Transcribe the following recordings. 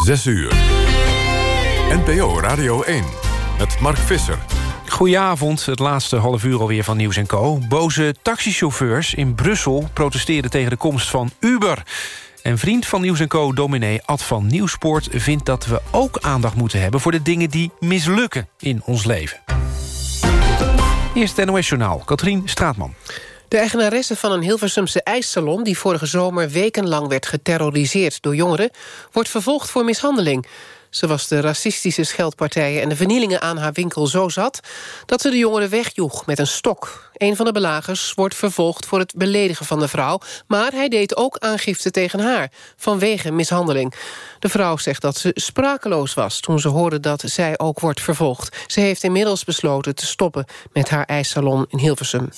6 uur. NPO Radio 1 met Mark Visser. Goedenavond, het laatste half uur alweer van Nieuws Co. Boze taxichauffeurs in Brussel protesteerden tegen de komst van Uber. En vriend van Nieuws Co, dominee Ad van Nieuwspoort... vindt dat we ook aandacht moeten hebben voor de dingen die mislukken in ons leven. Eerst het NOS-journaal, Katrien Straatman. De eigenaresse van een Hilversumse ijssalon... die vorige zomer wekenlang werd geterroriseerd door jongeren... wordt vervolgd voor mishandeling. Ze was de racistische scheldpartijen en de vernielingen aan haar winkel zo zat... dat ze de jongeren wegjoeg met een stok. Een van de belagers wordt vervolgd voor het beledigen van de vrouw... maar hij deed ook aangifte tegen haar, vanwege mishandeling. De vrouw zegt dat ze sprakeloos was toen ze hoorde dat zij ook wordt vervolgd. Ze heeft inmiddels besloten te stoppen met haar ijssalon in Hilversum.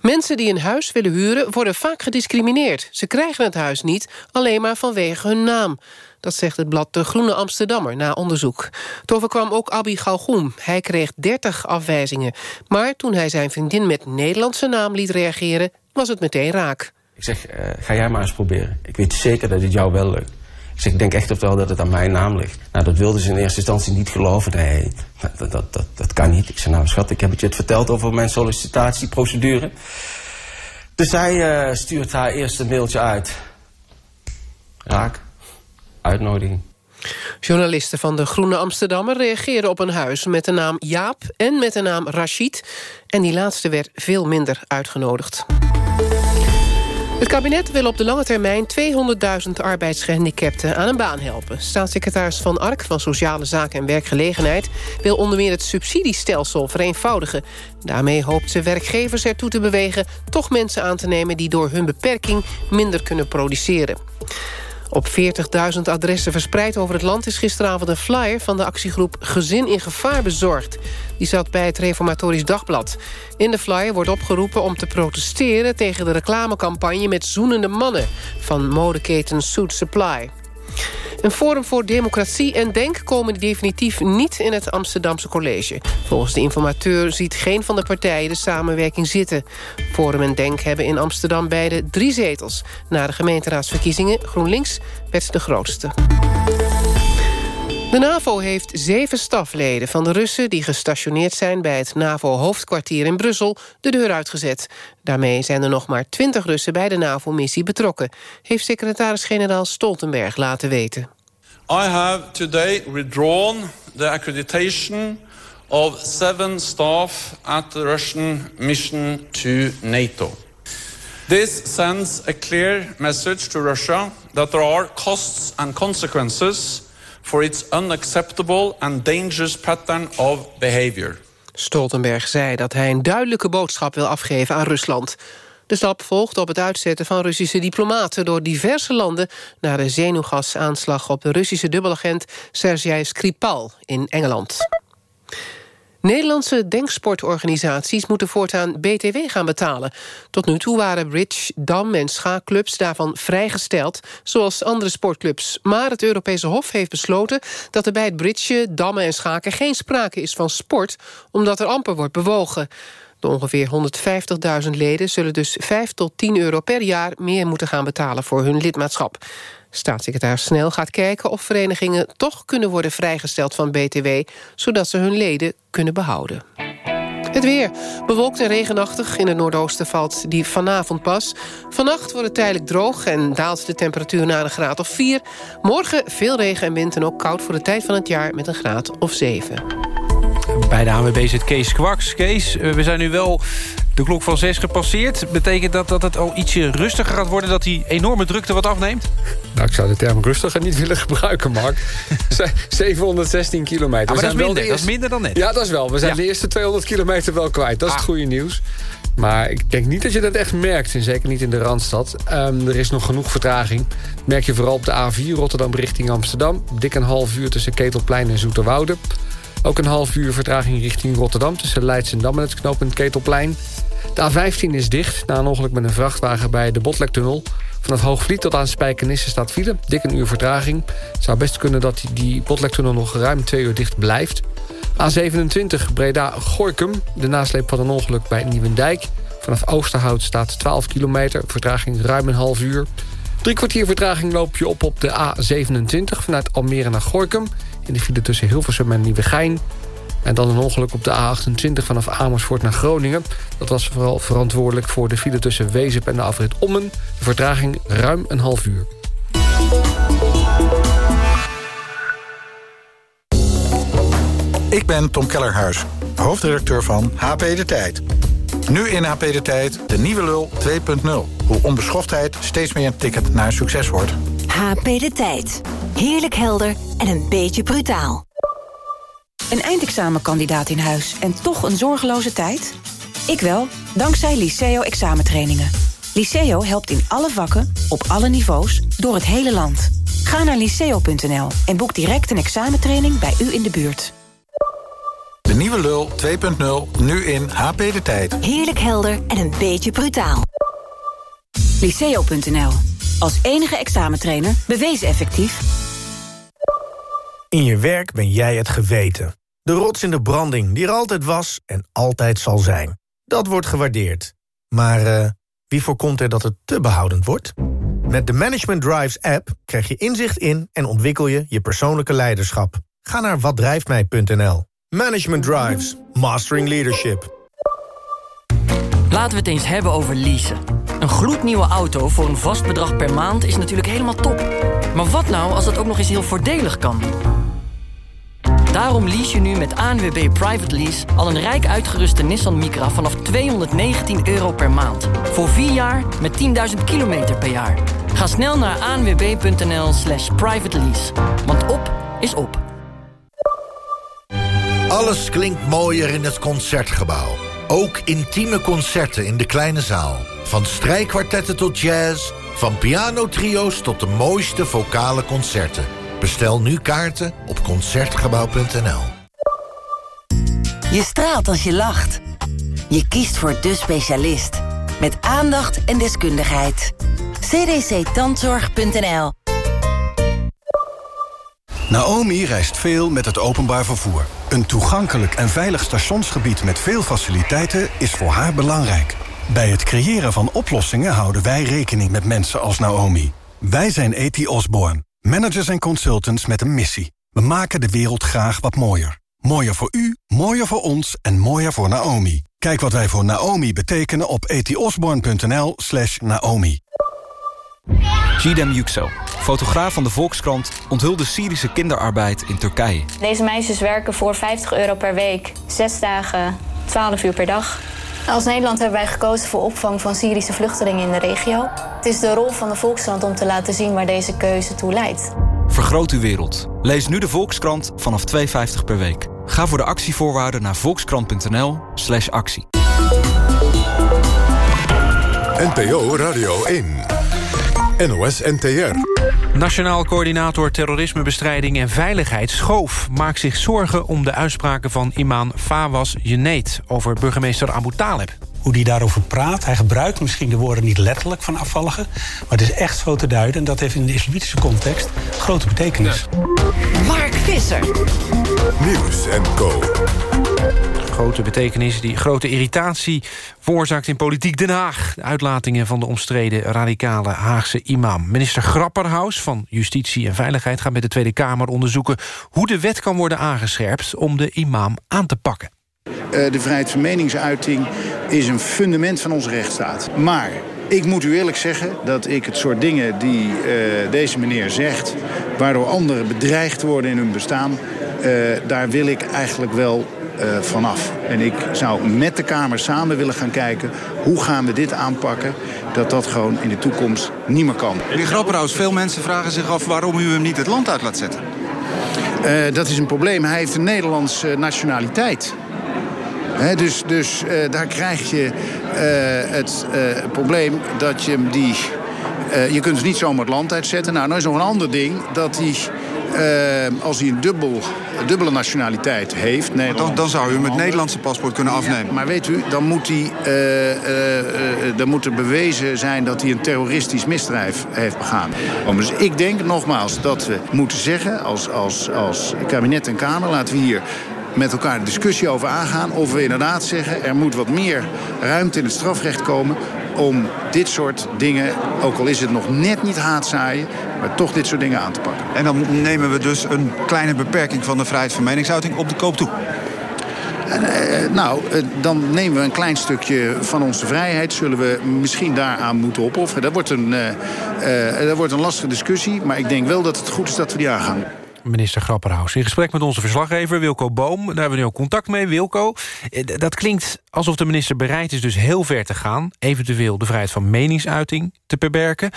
Mensen die een huis willen huren worden vaak gediscrimineerd. Ze krijgen het huis niet, alleen maar vanwege hun naam. Dat zegt het blad De Groene Amsterdammer na onderzoek. Het overkwam ook Abi Galgoem. Hij kreeg 30 afwijzingen. Maar toen hij zijn vriendin met Nederlandse naam liet reageren... was het meteen raak. Ik zeg, uh, ga jij maar eens proberen. Ik weet zeker dat het jou wel lukt. Ik zeg, ik denk echt wel dat het aan mijn naam ligt. Nou, dat wilde ze in eerste instantie niet geloven. Nee, dat, dat, dat, kan niet. Ik zei, nou schat, ik heb het je verteld over mijn sollicitatieprocedure. Dus hij uh, stuurt haar eerste mailtje uit. Raak. Uitnodiging. Journalisten van de Groene Amsterdammer reageerden op een huis... met de naam Jaap en met de naam Rachid. En die laatste werd veel minder uitgenodigd. Het kabinet wil op de lange termijn 200.000 arbeidsgehandicapten aan een baan helpen. Staatssecretaris Van Ark van Sociale Zaken en Werkgelegenheid... wil onder meer het subsidiestelsel vereenvoudigen. Daarmee hoopt ze werkgevers ertoe te bewegen... toch mensen aan te nemen die door hun beperking minder kunnen produceren. Op 40.000 adressen verspreid over het land is gisteravond een flyer... van de actiegroep Gezin in Gevaar bezorgd. Die zat bij het Reformatorisch Dagblad. In de flyer wordt opgeroepen om te protesteren... tegen de reclamecampagne met zoenende mannen... van modeketen Suit Supply. Een Forum voor Democratie en Denk komen definitief niet in het Amsterdamse college. Volgens de informateur ziet geen van de partijen de samenwerking zitten. Forum en Denk hebben in Amsterdam beide drie zetels. Na de gemeenteraadsverkiezingen GroenLinks werd de grootste. De NAVO heeft zeven stafleden van de Russen... die gestationeerd zijn bij het NAVO-hoofdkwartier in Brussel... de deur uitgezet. Daarmee zijn er nog maar twintig Russen bij de NAVO-missie betrokken... heeft secretaris-generaal Stoltenberg laten weten. I have today withdrawn the accreditation of seven staff at the Russian mission to NATO. This sends a clear message to Russia that there are costs and consequences for its unacceptable and dangerous pattern of behavior. Stoltenberg zei dat hij een duidelijke boodschap wil afgeven aan Rusland. De stap volgt op het uitzetten van Russische diplomaten... door diverse landen na de zenuwgasaanslag op de Russische dubbelagent... Sergei Skripal in Engeland. Nederlandse denksportorganisaties moeten voortaan BTW gaan betalen. Tot nu toe waren bridge, dam- en schaakclubs daarvan vrijgesteld... zoals andere sportclubs. Maar het Europese Hof heeft besloten... dat er bij het bridge, dammen en schaken geen sprake is van sport... omdat er amper wordt bewogen. De ongeveer 150.000 leden zullen dus 5 tot 10 euro per jaar... meer moeten gaan betalen voor hun lidmaatschap. Staatssecretaris Snel gaat kijken of verenigingen toch kunnen worden vrijgesteld van BTW... zodat ze hun leden kunnen behouden. Het weer. Bewolkt en regenachtig. In het noordoosten valt die vanavond pas. Vannacht wordt het tijdelijk droog en daalt de temperatuur naar een graad of 4. Morgen veel regen en wind en ook koud voor de tijd van het jaar met een graad of 7. Bij de ANWB zit Kees Kwaks. Kees, eh, we zijn nu wel de klok van 6 gepasseerd. Betekent dat dat het al ietsje rustiger gaat worden... dat die enorme drukte wat afneemt? Nou, ik zou de term rustiger niet willen gebruiken, Mark. 716 kilometer. maar dat, is minder, dat is minder dan net. Ja, dat is wel. We zijn de eerste 200 kilometer wel kwijt. Dat is het ah. goede nieuws. Maar ik denk niet dat je dat echt merkt. En zeker niet in de Randstad. Um, er is nog genoeg vertraging. Dat merk je vooral op de A4 Rotterdam richting Amsterdam. Dik een half uur tussen Ketelplein en Zoeterwoude. Ook een half uur vertraging richting Rotterdam... tussen Leidschendam en het knooppunt Ketelplein. De A15 is dicht na een ongeluk met een vrachtwagen bij de Botlektunnel. Vanaf Hoogvliet tot aan Spijkenisse staat file. Dik een uur vertraging. Het zou best kunnen dat die Botlektunnel nog ruim twee uur dicht blijft. A27 Breda-Gorkum. De nasleep van een ongeluk bij Nieuwendijk. Vanaf Oosterhout staat 12 kilometer. Vertraging ruim een half uur. Drie kwartier vertraging loop je op op de A27 vanuit Almere naar Gorkum. In de file tussen Hilversum en Nieuwegein. En dan een ongeluk op de A28 vanaf Amersfoort naar Groningen. Dat was vooral verantwoordelijk voor de file tussen Wezep en de afrit Ommen. De vertraging ruim een half uur. Ik ben Tom Kellerhuis, hoofdredacteur van HP De Tijd. Nu in HP De Tijd de nieuwe lul 2.0. Hoe onbeschoftheid steeds meer een ticket naar succes wordt. HP De Tijd. Heerlijk helder en een beetje brutaal. Een eindexamenkandidaat in huis en toch een zorgeloze tijd? Ik wel, dankzij Liceo examentrainingen. Liceo helpt in alle vakken, op alle niveaus, door het hele land. Ga naar liceo.nl en boek direct een examentraining bij u in de buurt. De nieuwe lul 2.0, nu in HP De Tijd. Heerlijk helder en een beetje brutaal. Liceo.nl. Als enige examentrainer bewezen effectief. In je werk ben jij het geweten. De rots in de branding die er altijd was en altijd zal zijn. Dat wordt gewaardeerd. Maar uh, wie voorkomt er dat het te behoudend wordt? Met de Management Drives app krijg je inzicht in... en ontwikkel je je persoonlijke leiderschap. Ga naar watdrijftmij.nl. Management Drives. Mastering Leadership. Laten we het eens hebben over leasen. Een gloednieuwe auto voor een vast bedrag per maand is natuurlijk helemaal top. Maar wat nou als dat ook nog eens heel voordelig kan? Daarom lease je nu met ANWB Private Lease al een rijk uitgeruste Nissan Micra vanaf 219 euro per maand. Voor 4 jaar met 10.000 kilometer per jaar. Ga snel naar anwb.nl slash private lease. Want op is op. Alles klinkt mooier in het Concertgebouw. Ook intieme concerten in de kleine zaal. Van strijkkwartetten tot jazz, van pianotrio's tot de mooiste vocale concerten. Bestel nu kaarten op Concertgebouw.nl. Je straalt als je lacht. Je kiest voor de specialist. Met aandacht en deskundigheid. cdctandzorg.nl Naomi reist veel met het openbaar vervoer. Een toegankelijk en veilig stationsgebied met veel faciliteiten is voor haar belangrijk. Bij het creëren van oplossingen houden wij rekening met mensen als Naomi. Wij zijn E.T. Osborne, managers en consultants met een missie. We maken de wereld graag wat mooier. Mooier voor u, mooier voor ons en mooier voor Naomi. Kijk wat wij voor Naomi betekenen op etiosborn.nl slash Naomi. Gidem Yüksel, fotograaf van de Volkskrant... onthulde Syrische kinderarbeid in Turkije. Deze meisjes werken voor 50 euro per week. Zes dagen, 12 uur per dag. Als Nederland hebben wij gekozen voor opvang van Syrische vluchtelingen in de regio. Het is de rol van de Volkskrant om te laten zien waar deze keuze toe leidt. Vergroot uw wereld. Lees nu de Volkskrant vanaf 2,50 per week. Ga voor de actievoorwaarden naar volkskrant.nl slash actie. NPO Radio 1. NOS NTR. Nationaal coördinator terrorismebestrijding en veiligheid Schoof... maakt zich zorgen om de uitspraken van imam Fawaz Jeneet... over burgemeester Abu Talib. Hoe die daarover praat, hij gebruikt misschien de woorden niet letterlijk van afvalligen... maar het is echt zo te duiden en dat heeft in de islamitische context grote betekenis. Mark Visser. Nieuws en Co. Grote betekenis die grote irritatie veroorzaakt in politiek Den Haag. De uitlatingen van de omstreden radicale Haagse imam. Minister Grapperhaus van Justitie en Veiligheid gaat met de Tweede Kamer onderzoeken... hoe de wet kan worden aangescherpt om de imam aan te pakken. De vrijheid van meningsuiting is een fundament van onze rechtsstaat. Maar ik moet u eerlijk zeggen dat ik het soort dingen die uh, deze meneer zegt... waardoor anderen bedreigd worden in hun bestaan... Uh, daar wil ik eigenlijk wel uh, vanaf. En ik zou met de Kamer samen willen gaan kijken... hoe gaan we dit aanpakken, dat dat gewoon in de toekomst niet meer kan. Meneer Grapperhaus, veel mensen vragen zich af... waarom u hem niet het land uit laat zetten. Dat is een probleem. Hij heeft een Nederlandse nationaliteit. He, dus dus uh, daar krijg je uh, het uh, probleem dat je hem die... je kunt dus niet zomaar het land uitzetten. Nou, nou is nog een ander ding dat hij... als hij een dubbel, dubbele nationaliteit heeft... Dan, dan zou u hem het Nederlandse paspoort kunnen afnemen. Ja, maar weet u, dan moet, hij, dan moet er bewezen zijn... dat hij een terroristisch misdrijf heeft begaan. Dus ik denk nogmaals dat we moeten zeggen... als, als, als kabinet en Kamer, laten we hier met elkaar de discussie over aangaan. Of we inderdaad zeggen, er moet wat meer ruimte in het strafrecht komen om dit soort dingen, ook al is het nog net niet haatzaaien... maar toch dit soort dingen aan te pakken. En dan nemen we dus een kleine beperking van de vrijheid van meningsuiting op de koop toe. Uh, nou, uh, dan nemen we een klein stukje van onze vrijheid. Zullen we misschien daaraan moeten opofferen. Dat wordt een, uh, dat wordt een lastige discussie. Maar ik denk wel dat het goed is dat we die aangaan. Minister Grapperhaus in gesprek met onze verslaggever Wilco Boom. Daar hebben we nu ook contact mee, Wilco. Dat klinkt alsof de minister bereid is dus heel ver te gaan... eventueel de vrijheid van meningsuiting te beperken...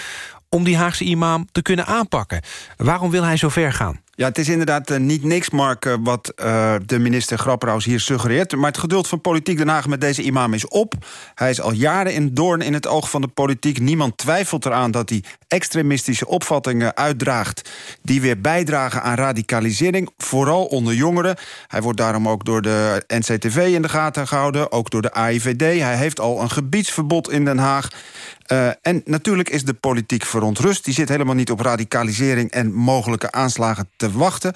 om die Haagse imam te kunnen aanpakken. Waarom wil hij zo ver gaan? Ja, het is inderdaad uh, niet niks, Mark, uh, wat uh, de minister Grapperhaus hier suggereert. Maar het geduld van politiek Den Haag met deze imam is op. Hij is al jaren in doorn in het oog van de politiek. Niemand twijfelt eraan dat hij extremistische opvattingen uitdraagt... die weer bijdragen aan radicalisering, vooral onder jongeren. Hij wordt daarom ook door de NCTV in de gaten gehouden, ook door de AIVD. Hij heeft al een gebiedsverbod in Den Haag. Uh, en natuurlijk is de politiek verontrust. Die zit helemaal niet op radicalisering en mogelijke aanslagen te wachten.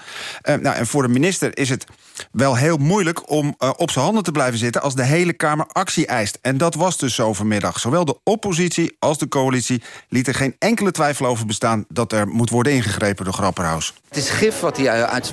Uh, nou, en voor de minister is het wel heel moeilijk om uh, op zijn handen te blijven zitten... als de hele Kamer actie eist. En dat was dus zo vanmiddag. Zowel de oppositie als de coalitie lieten geen enkele twijfel over bestaan... dat er moet worden ingegrepen door Grapperhaus. Het is gif wat,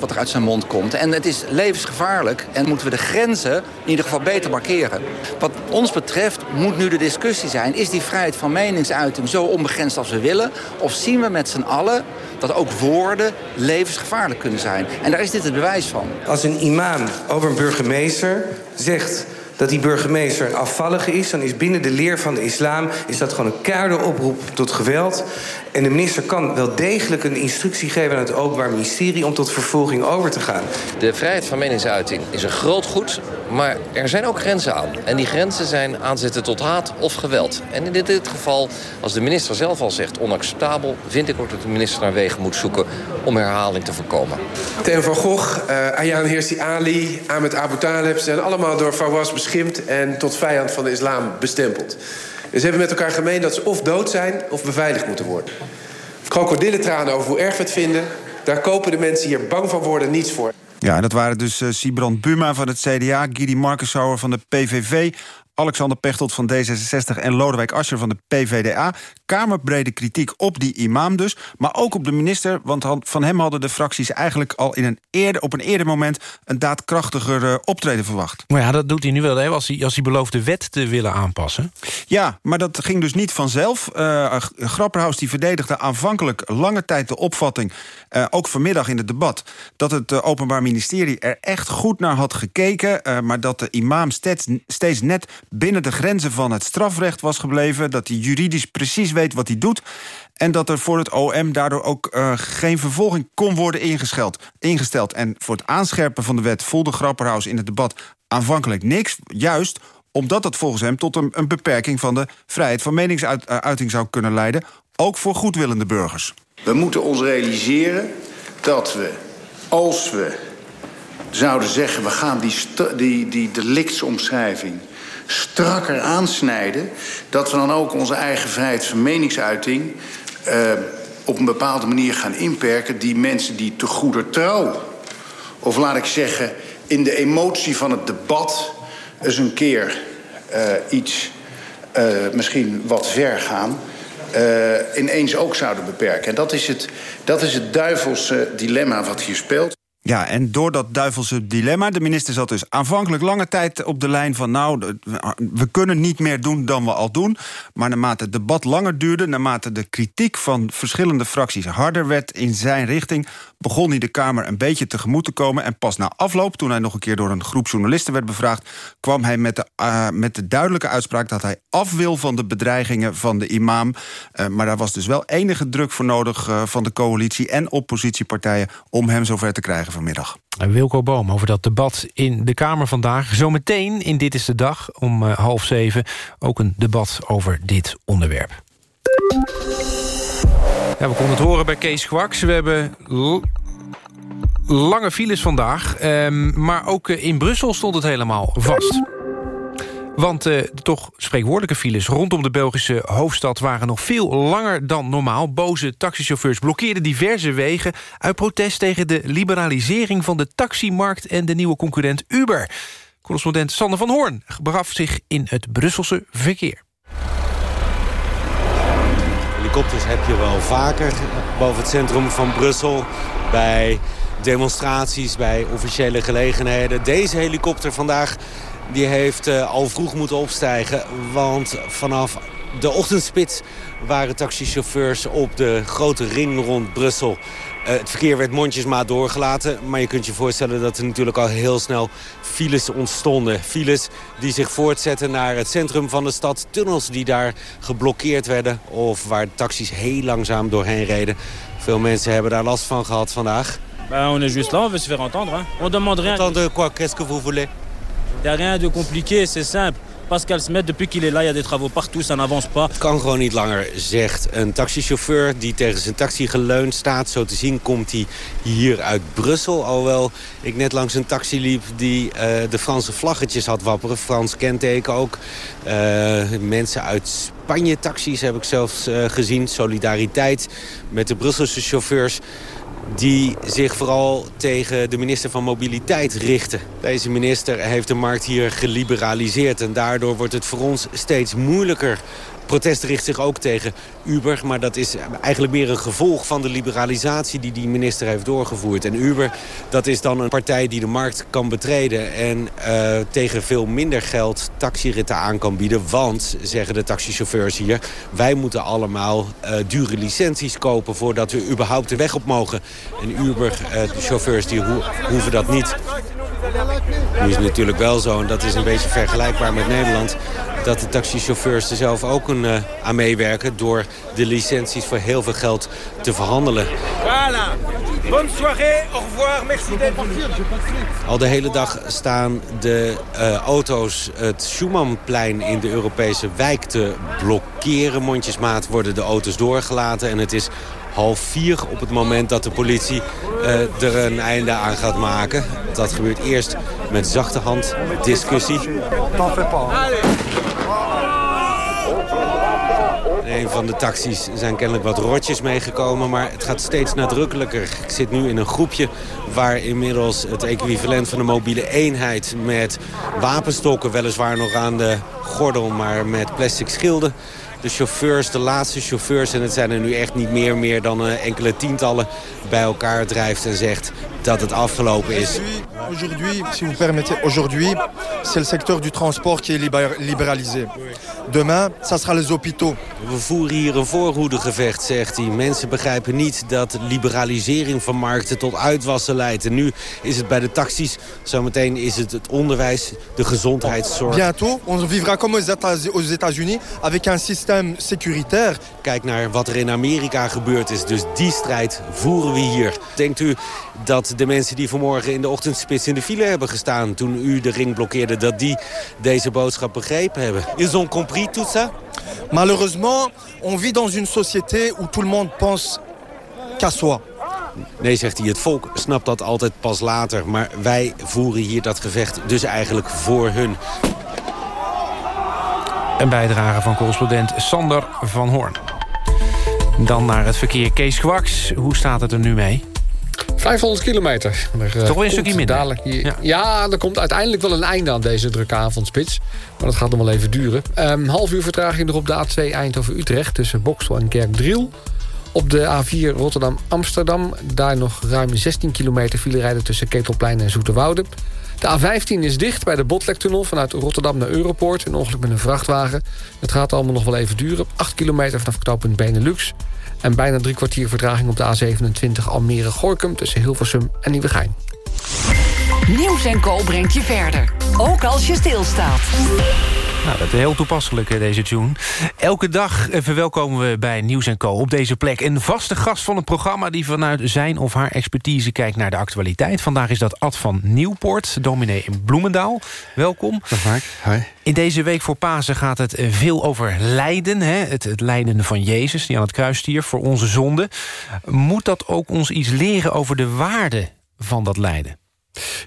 wat er uit zijn mond komt. En het is levensgevaarlijk. En moeten we de grenzen in ieder geval beter markeren. Wat ons betreft moet nu de discussie zijn... is die vrijheid van meningsuiting zo onbegrensd als we willen? Of zien we met z'n allen dat ook woorden levensgevaarlijk kunnen zijn? En daar is dit het bewijs van. Als een imam over een burgemeester zegt dat die burgemeester een afvallige is... dan is binnen de leer van de islam is dat gewoon een keiharde oproep tot geweld. En de minister kan wel degelijk een instructie geven aan het Openbaar Ministerie... om tot vervolging over te gaan. De vrijheid van meningsuiting is een groot goed, maar er zijn ook grenzen aan. En die grenzen zijn aanzetten tot haat of geweld. En in dit, dit geval, als de minister zelf al zegt onacceptabel... vind ik ook dat de minister naar wegen moet zoeken om herhaling te voorkomen. Theo van Gogh, uh, Ayaan Hirsi Ali, Ahmed Abu Talib... zijn allemaal door Fawaz beschimpt en tot vijand van de islam bestempeld. En ze hebben met elkaar gemeen dat ze of dood zijn of beveiligd moeten worden. Krokodillentranen over hoe erg we het vinden... daar kopen de mensen hier bang van worden niets voor. Ja, en dat waren dus uh, Sibrand Buma van het CDA... Gidi Markenshauer van de PVV... Alexander Pechtold van D66 en Lodewijk Asscher van de PVDA. Kamerbrede kritiek op die imam dus, maar ook op de minister... want van hem hadden de fracties eigenlijk al in een eerder, op een eerder moment... een daadkrachtiger uh, optreden verwacht. Maar ja, dat doet hij nu wel, hè, als, hij, als hij belooft de wet te willen aanpassen. Ja, maar dat ging dus niet vanzelf. Uh, Grapperhaus die verdedigde aanvankelijk lange tijd de opvatting... Uh, ook vanmiddag in het debat, dat het uh, Openbaar Ministerie er echt goed naar had gekeken... Maar dat de imam steeds, steeds net binnen de grenzen van het strafrecht was gebleven... dat hij juridisch precies weet wat hij doet... en dat er voor het OM daardoor ook uh, geen vervolging kon worden ingesteld. En voor het aanscherpen van de wet voelde Grapperhaus in het debat aanvankelijk niks... juist omdat het volgens hem tot een, een beperking van de vrijheid van meningsuiting zou kunnen leiden... ook voor goedwillende burgers. We moeten ons realiseren dat we, als we zouden zeggen... we gaan die, die, die delictsomschrijving strakker aansnijden... dat we dan ook onze eigen vrijheid van meningsuiting... Uh, op een bepaalde manier gaan inperken... die mensen die te goeder trouw... of laat ik zeggen, in de emotie van het debat... eens een keer uh, iets uh, misschien wat ver gaan... Ineens ook zouden beperken. En dat is het, dat is het duivelse dilemma wat hier speelt. Ja, en door dat duivelse dilemma... de minister zat dus aanvankelijk lange tijd op de lijn van... nou, we kunnen niet meer doen dan we al doen. Maar naarmate het debat langer duurde... naarmate de kritiek van verschillende fracties harder werd in zijn richting... begon hij de Kamer een beetje tegemoet te komen. En pas na afloop, toen hij nog een keer door een groep journalisten werd bevraagd... kwam hij met de, uh, met de duidelijke uitspraak dat hij af wil van de bedreigingen van de imam. Uh, maar daar was dus wel enige druk voor nodig uh, van de coalitie en oppositiepartijen... om hem zover te krijgen vanmiddag. Wilco Boom over dat debat in de Kamer vandaag. Zometeen in Dit is de Dag om half zeven ook een debat over dit onderwerp. Ja, we konden het horen bij Kees Kwaks. We hebben lange files vandaag. Um, maar ook in Brussel stond het helemaal vast. Want uh, de toch spreekwoordelijke files rondom de Belgische hoofdstad... waren nog veel langer dan normaal. Boze taxichauffeurs blokkeerden diverse wegen... uit protest tegen de liberalisering van de taximarkt... en de nieuwe concurrent Uber. Correspondent Sander van Hoorn begaf zich in het Brusselse verkeer. Helikopters heb je wel vaker boven het centrum van Brussel. Bij demonstraties, bij officiële gelegenheden. Deze helikopter vandaag die heeft uh, al vroeg moeten opstijgen. Want vanaf de ochtendspits waren taxichauffeurs op de grote ring rond Brussel. Uh, het verkeer werd mondjesmaat doorgelaten. Maar je kunt je voorstellen dat er natuurlijk al heel snel files ontstonden. Files die zich voortzetten naar het centrum van de stad. Tunnels die daar geblokkeerd werden. Of waar taxis heel langzaam doorheen reden. Veel mensen hebben daar last van gehad vandaag. On est juste là, on veut se faire entendre. Hein. On demande rien. Entendre quoi Qu'est-ce que vous voulez Il n'y a rien de compliqué, c'est simple. Pascal Smet, depuis qu'il est là, il y a des travaux partout, ça n'avance pas. Het kan gewoon niet langer, zegt een taxichauffeur die tegen zijn taxi geleund staat. Zo te zien komt hij hier uit Brussel. Alhoewel ik net langs een taxi liep die uh, de Franse vlaggetjes had wapperen. Frans kenteken ook. Uh, mensen uit Spanje taxis heb ik zelfs uh, gezien. Solidariteit met de Brusselse chauffeurs die zich vooral tegen de minister van Mobiliteit richten. Deze minister heeft de markt hier geliberaliseerd... en daardoor wordt het voor ons steeds moeilijker protest richt zich ook tegen Uber. Maar dat is eigenlijk meer een gevolg van de liberalisatie die die minister heeft doorgevoerd. En Uber, dat is dan een partij die de markt kan betreden... en uh, tegen veel minder geld taxiritten aan kan bieden. Want, zeggen de taxichauffeurs hier... wij moeten allemaal uh, dure licenties kopen voordat we überhaupt de weg op mogen. En Uber-chauffeurs uh, die ho hoeven dat niet. Nu is natuurlijk wel zo, en dat is een beetje vergelijkbaar met Nederland... dat de taxichauffeurs er zelf ook een, aan meewerken... door de licenties voor heel veel geld te verhandelen. Voilà. Bonne soirée, au revoir, merci Al de hele dag staan de uh, auto's het Schumannplein in de Europese wijk te blokkeren. Mondjesmaat worden de auto's doorgelaten en het is half vier op het moment dat de politie uh, er een einde aan gaat maken. Dat gebeurt eerst met zachte hand, discussie. Een van de taxis zijn kennelijk wat rotjes meegekomen, maar het gaat steeds nadrukkelijker. Ik zit nu in een groepje waar inmiddels het equivalent van een mobiele eenheid met wapenstokken, weliswaar nog aan de gordel, maar met plastic schilden de chauffeurs, de laatste chauffeurs... en het zijn er nu echt niet meer, meer dan uh, enkele tientallen bij elkaar drijft... en zegt dat het afgelopen is. Aujourd'hui, si vous permettez, aujourd'hui, c'est le secteur du transport qui est libéralisé. Demain, ça sera les hôpitaux. We voeren hier een voorhoedegevecht, zegt hij. Mensen begrijpen niet dat liberalisering van markten tot uitwassen leidt. En nu is het bij de taxis, zometeen is het het onderwijs, de gezondheidszorg. Bientôt, on vivra comme aux États-Unis avec un système sécuritaire. Kijk naar wat er in Amerika gebeurd is. Dus die strijd voeren we hier. Denkt u dat de mensen die vanmorgen in de ochtendspits in de file hebben gestaan... toen u de ring blokkeerde, dat die deze boodschap begrepen hebben? Ils ont compris tout ça? Malheureusement, on vit dans une société où tout le monde pense qu'à soi. Nee, zegt hij, het volk snapt dat altijd pas later. Maar wij voeren hier dat gevecht dus eigenlijk voor hun. Een bijdrage van correspondent Sander van Hoorn. Dan naar het verkeer Kees Kwaks. Hoe staat het er nu mee? 500 kilometer. Er, Toch wel een stukje minder. Dadelijk ja, er komt uiteindelijk wel een einde aan deze drukke avondspits. Maar dat gaat nog wel even duren. Um, half uur vertraging nog op de A2 Eindhoven-Utrecht... tussen Boksel en Kerkdriel. Op de A4 Rotterdam-Amsterdam. Daar nog ruim 16 kilometer file rijden tussen Ketelplein en Zoeterwoude. De A15 is dicht bij de Botlektunnel vanuit Rotterdam naar Europoort. Een ongeluk met een vrachtwagen. Het gaat allemaal nog wel even duren. 8 kilometer vanaf knooppunt Benelux. En bijna drie kwartier vertraging op de A27 Almere-Gorkum... tussen Hilversum en Nieuwegein. Nieuws en Co brengt je verder. Ook als je stilstaat. Nou, dat is heel toepasselijk, deze tune. Elke dag verwelkomen we bij Nieuws Co op deze plek... een vaste gast van het programma die vanuit zijn of haar expertise... kijkt naar de actualiteit. Vandaag is dat Ad van Nieuwpoort, dominee in Bloemendaal. Welkom. Dag Mark, hi. In deze week voor Pasen gaat het veel over lijden. Hè? Het, het lijden van Jezus, die aan het kruis stierf voor onze zonde. Moet dat ook ons iets leren over de waarde van dat lijden?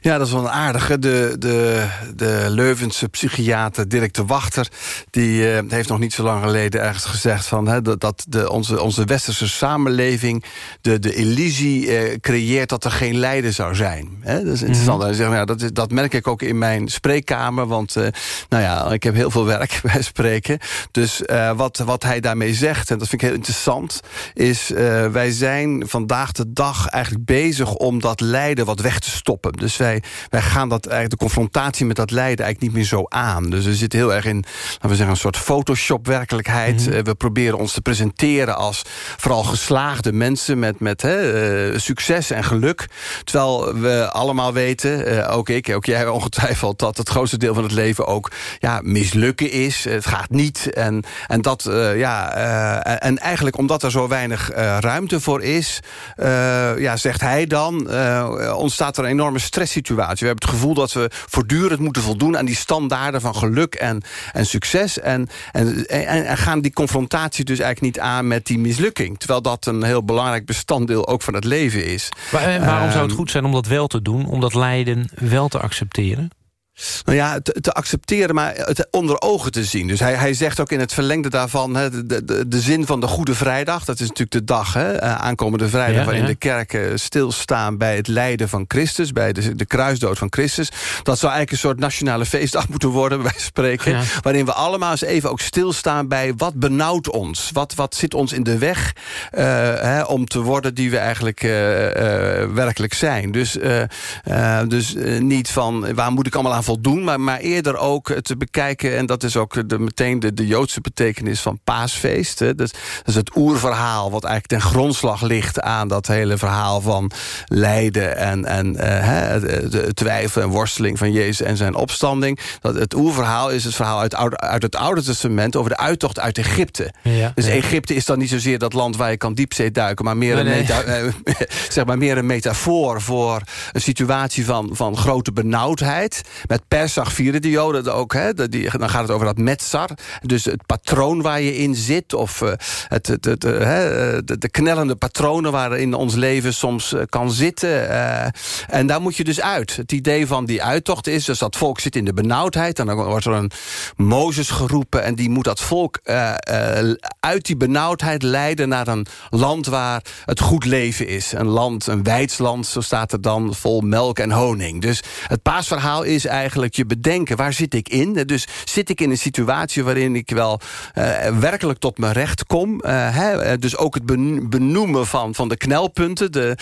Ja, dat is wel een aardige. De, de, de Leuvense psychiater Dirk de Wachter... die uh, heeft nog niet zo lang geleden ergens gezegd... Van, hè, dat de, onze, onze westerse samenleving de, de illusie uh, creëert... dat er geen lijden zou zijn. Hè? Dat is interessant. Mm -hmm. ja, dat, dat merk ik ook in mijn spreekkamer. Want uh, nou ja, ik heb heel veel werk bij spreken. Dus wat, wat hij daarmee zegt, en dat vind ik heel interessant... is wij zijn vandaag de dag eigenlijk bezig om dat lijden wat weg te stoppen. Dus wij, wij gaan dat eigenlijk, de confrontatie met dat lijden eigenlijk niet meer zo aan. Dus we zitten heel erg in, laten we zeggen, een soort Photoshop-werkelijkheid. Mm -hmm. We proberen ons te presenteren als vooral geslaagde mensen met, met hè, uh, succes en geluk. Terwijl we allemaal weten, uh, ook ik, ook jij ongetwijfeld... dat het grootste deel van het leven ook ja, mislukken is. Het gaat niet. En, en, dat, uh, ja, en eigenlijk omdat er zo weinig ruimte voor is... ja, zegt hij dan, ontstaat er een enorme stresssituatie. We hebben het gevoel dat we voortdurend moeten voldoen... aan die standaarden van geluk en, en succes. En, en, en, en gaan die confrontatie dus eigenlijk niet aan met die mislukking. Terwijl dat een heel belangrijk bestanddeel ook van het leven is. Maar, waarom zou het goed zijn om dat wel te doen? Om dat lijden wel te accepteren? Nou ja, te, te, accepteren, maar het onder ogen te zien. Dus hij, hij zegt ook in het verlengde daarvan... Hè, de, de, de zin van de Goede Vrijdag, dat is natuurlijk de dag... Hè, aankomende vrijdag, ja, waarin ja. de kerken stilstaan... bij het lijden van Christus, bij de, de kruisdood van Christus. Dat zou eigenlijk een soort nationale feestdag moeten worden, bij spreken. Ja. Waarin we allemaal eens even ook stilstaan bij... wat benauwt ons? Wat, wat zit ons in de weg uh, hè, om te worden die we eigenlijk uh, uh, werkelijk zijn? Dus, dus niet van, waar moet ik allemaal aan voldoen, maar, maar eerder ook te bekijken... en dat is ook de, meteen de, de Joodse betekenis van paasfeest. Hè. Dat, dat is het oerverhaal wat eigenlijk ten grondslag ligt... aan dat hele verhaal van lijden en, en uh, twijfel en worsteling van Jezus en zijn opstanding. Dat het oerverhaal is het verhaal uit, uit het Oude Testament... over de uittocht uit Egypte. Ja, dus ja. Egypte is dan niet zozeer dat land waar je kan diepzee duiken... maar meer, nee, een, zeg maar meer een metafoor voor een situatie van, van grote benauwdheid... met Persach vieren de Joden ook. Hè? Die, dan gaat het over dat metzar. Dus het patroon waar je in zit. Of uh, het, het, het, uh, de, de, knellende patronen waarin ons leven soms kan zitten. en daar moet je dus uit. Het idee van die uittocht is dus dat volk zit in de benauwdheid. En dan wordt er een Mozes geroepen. En die moet dat volk uit die benauwdheid leiden naar een land waar het goed leven is. Een land, een wijdsland, zo staat er dan, vol melk en honing. Dus het paasverhaal is eigenlijk eigenlijk je bedenken, waar zit ik in? Dus zit ik in een situatie waarin ik wel uh, werkelijk tot mijn recht kom? Uh, hè? Dus ook het benoemen van, van de knelpunten, de,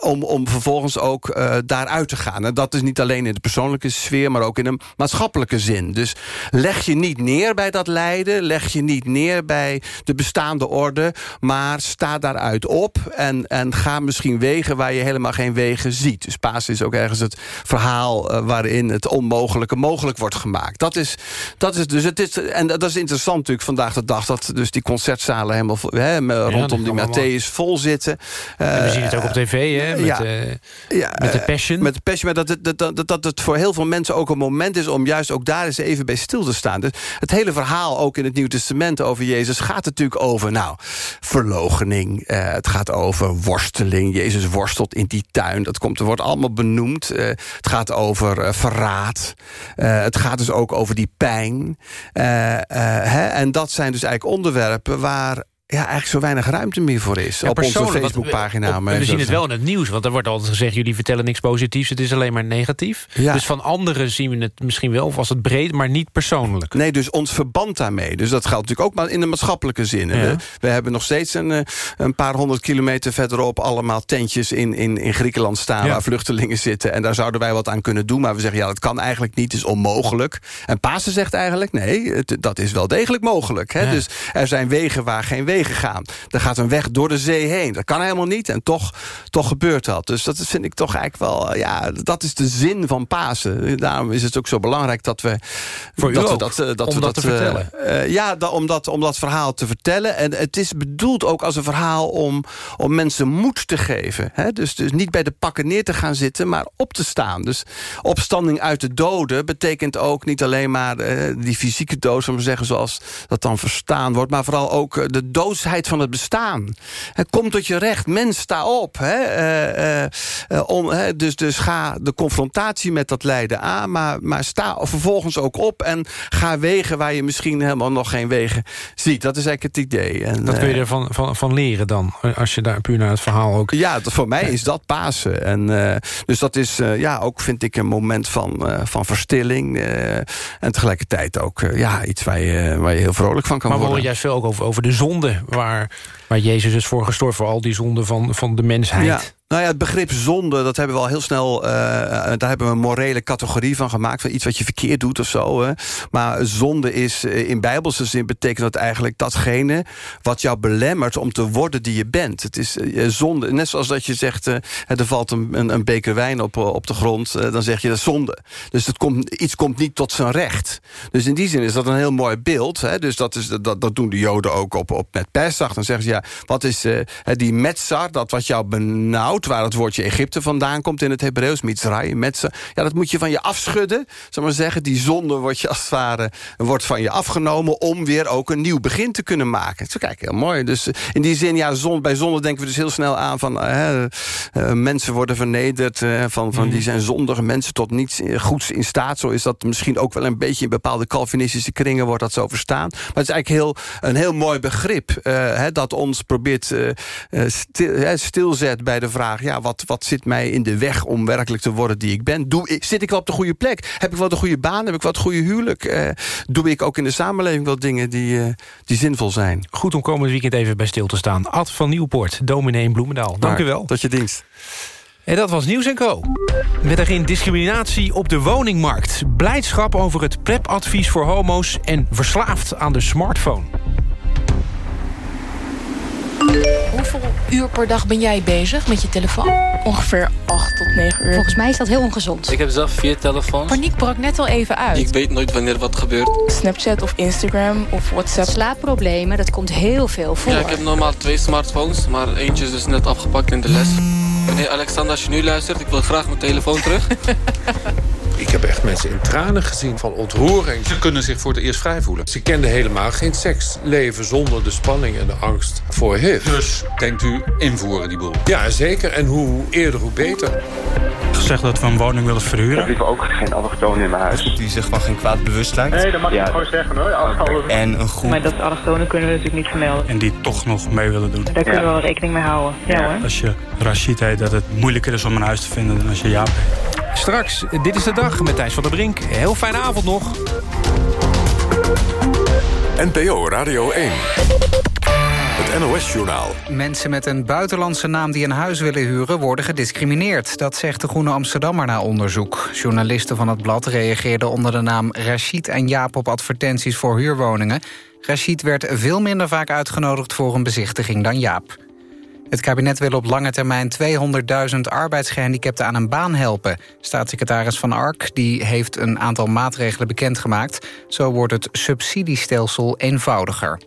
om, om vervolgens ook daaruit te gaan. En dat is niet alleen in de persoonlijke sfeer, maar ook in een maatschappelijke zin. Dus leg je niet neer bij dat lijden, leg je niet neer bij de bestaande orde, maar sta daaruit op en, en ga misschien wegen waar je helemaal geen wegen ziet. Dus Paas is ook ergens het verhaal waarin het onmogelijke mogelijk wordt gemaakt. Dat is, dat is dus het is, en dat is interessant natuurlijk vandaag de dag... dat dus die concertzalen helemaal hè, rondom die Matthäus vol zitten. En we zien het ook op tv, hè? Met, ja, uh, ja, met de Passion. Met de Passion, maar dat, dat, dat, dat het voor heel veel mensen ook een moment is... om juist ook daar eens even bij stil te staan. Dus het hele verhaal, ook in het Nieuw Testament over Jezus... gaat natuurlijk over, nou, verlogening. Uh, het gaat over worsteling. Jezus worstelt in die tuin. Dat komt, er wordt allemaal benoemd. Uh, het gaat over uh, verraad. Uh, het gaat dus ook over die pijn. Uh, hè? En dat zijn dus eigenlijk onderwerpen waar ja, eigenlijk zo weinig ruimte meer voor is. Ja, op onze Facebookpagina. We, we zien het wel in het nieuws, want er wordt altijd gezegd... jullie vertellen niks positiefs, het is alleen maar negatief. Ja. Dus van anderen zien we het misschien wel, of was het breed... maar niet persoonlijk. Nee, dus ons verband daarmee. Dus dat geldt natuurlijk ook maar in de maatschappelijke zin. Ja. We hebben nog steeds een, eh, een paar honderd kilometer verderop... allemaal tentjes in, in, in Griekenland staan waar vluchtelingen zitten. En daar zouden wij wat aan kunnen doen. Maar we zeggen, ja, dat kan eigenlijk niet, het is onmogelijk. En Pasen zegt eigenlijk, nee, het, dat is wel degelijk mogelijk. Hè? Dus er zijn wegen waar geen wegen gegaan. Er gaat een weg door de zee heen. Dat kan helemaal niet en toch, toch gebeurt dat. Dus dat vind ik toch eigenlijk wel... Ja, dat is de zin van Pasen. Daarom is het ook zo belangrijk dat we... Voor dat we dat, dat om we dat, dat te vertellen. Uh, ja, da, om, dat, om dat verhaal te vertellen. En het is bedoeld ook als een verhaal om, om mensen moed te geven. Hè? Dus, dus niet bij de pakken neer te gaan zitten, maar op te staan. Dus opstanding uit de doden betekent ook niet alleen maar uh, die fysieke dood... Om te zeggen, zoals dat dan verstaan wordt... maar vooral ook de dood van het bestaan. Kom tot je recht, mens, sta op. Hè? om, dus, dus ga de confrontatie met dat lijden aan... maar, maar sta vervolgens ook op en ga wegen... waar je misschien helemaal nog geen wegen ziet. Dat is eigenlijk het idee. En, Wat kun je ervan van, van leren dan? Als je daar puur naar het verhaal ook... Ja, voor mij is dat Pasen. En, dus dat is ja, ook, vind ik, een moment van, van verstilling. en tegelijkertijd ook ja, iets waar je, waar je heel vrolijk van kan maar worden. Maar we horen juist veel ook over, over de zonde... waar, waar Jezus is voor gestorven, voor al die zonden van, van de mensheid. Nou ja, het begrip zonde, dat hebben we al heel snel... Uh, daar hebben we een morele categorie van gemaakt... van iets wat je verkeerd doet of zo. Hè. Maar zonde is in bijbelse zin betekent dat eigenlijk datgene... wat jou belemmert om te worden die je bent. Het is uh, zonde, net zoals dat je zegt... Uh, er valt een, een, beker wijn op, op de grond, dan zeg je dat zonde. Dus komt, iets komt niet tot zijn recht. Dus in die zin is dat een heel mooi beeld. Hè. Dus dat, is, dat, dat doen de joden ook op, op met Pesach. Dan zeggen ze, ja, wat is die metzar, dat wat jou benauwt waar het woordje Egypte vandaan komt in het Hebreeuws. Mitzray, Metze. Ja, dat moet je van je afschudden. Zal maar zeggen, die zonde wordt je als het ware wordt van je afgenomen... om weer ook een nieuw begin te kunnen maken. Zo kijk, heel mooi. Dus in die zin, ja, zon, bij zonde denken we dus heel snel aan... van uh, uh, mensen worden vernederd, van, van die zijn zondige mensen... tot niets goeds in staat. Zo is dat misschien ook wel een beetje in bepaalde Calvinistische kringen... wordt dat zo verstaan. Maar het is eigenlijk heel, een heel mooi begrip... Hè, dat ons probeert stil, stilzet bij de vraag ja, wat, wat zit mij in de weg om werkelijk te worden die ik ben? Doe, zit ik wel op de goede plek? Heb ik wel de goede baan? Heb ik wel het goede huwelijk? Uh, doe ik ook in de samenleving wel dingen die, die zinvol zijn? Goed om komend weekend even bij stil te staan. Ad van Nieuwpoort, dominee in Bloemendaal. Dank u wel. Tot je dienst. En dat was Nieuws Co. Met daarin discriminatie op de woningmarkt. Blijdschap over het PrEP-advies voor homo's... en verslaafd aan de smartphone. Hoeveel uur per dag ben jij bezig met je telefoon? Ongeveer 8 tot 9 uur. Volgens mij is dat heel ongezond. Ik heb zelf vier telefoons. Paniek brak net al even uit. Ik weet nooit wanneer wat gebeurt. Snapchat of Instagram of WhatsApp. Slaapproblemen, dat komt heel veel voor. Ja, ik heb normaal twee smartphones, maar eentje is dus net afgepakt in de les. Meneer Alexander, als je nu luistert, ik wil graag mijn telefoon terug. Ik heb echt mensen in tranen gezien van ontroering. Ze kunnen zich voor het eerst vrij voelen. Ze kenden helemaal geen seksleven zonder de spanning en de angst voor HIV. Dus denkt u invoeren die boel? Ja, zeker. En hoe eerder, hoe beter. Gezegd dat we een woning willen verhuren. Ik heb liever ook geen allochtonen in mijn huis. Die zich van geen kwaad bewust lijkt. Nee, dat mag je ja. gewoon zeggen hoor. Alles. En een groep. Maar dat allochtonen kunnen we natuurlijk niet vermelden. En die toch nog mee willen doen. Daar kunnen we wel rekening mee houden. Ja, hoor. Als je Rashid heet, dat het moeilijker is om een huis te vinden dan als je Jaap heet. Straks, dit is de dag met Thijs van der Brink. Heel fijne avond nog. NPO Radio 1. Het NOS-journaal. Mensen met een buitenlandse naam die een huis willen huren... worden gediscrimineerd. Dat zegt de Groene Amsterdammer na onderzoek. Journalisten van het blad reageerden onder de naam Rachid en Jaap... op advertenties voor huurwoningen. Rachid werd veel minder vaak uitgenodigd voor een bezichtiging dan Jaap. Het kabinet wil op lange termijn 200.000 arbeidsgehandicapten aan een baan helpen. Staatssecretaris Van Ark die heeft een aantal maatregelen bekendgemaakt. Zo wordt het subsidiestelsel eenvoudiger.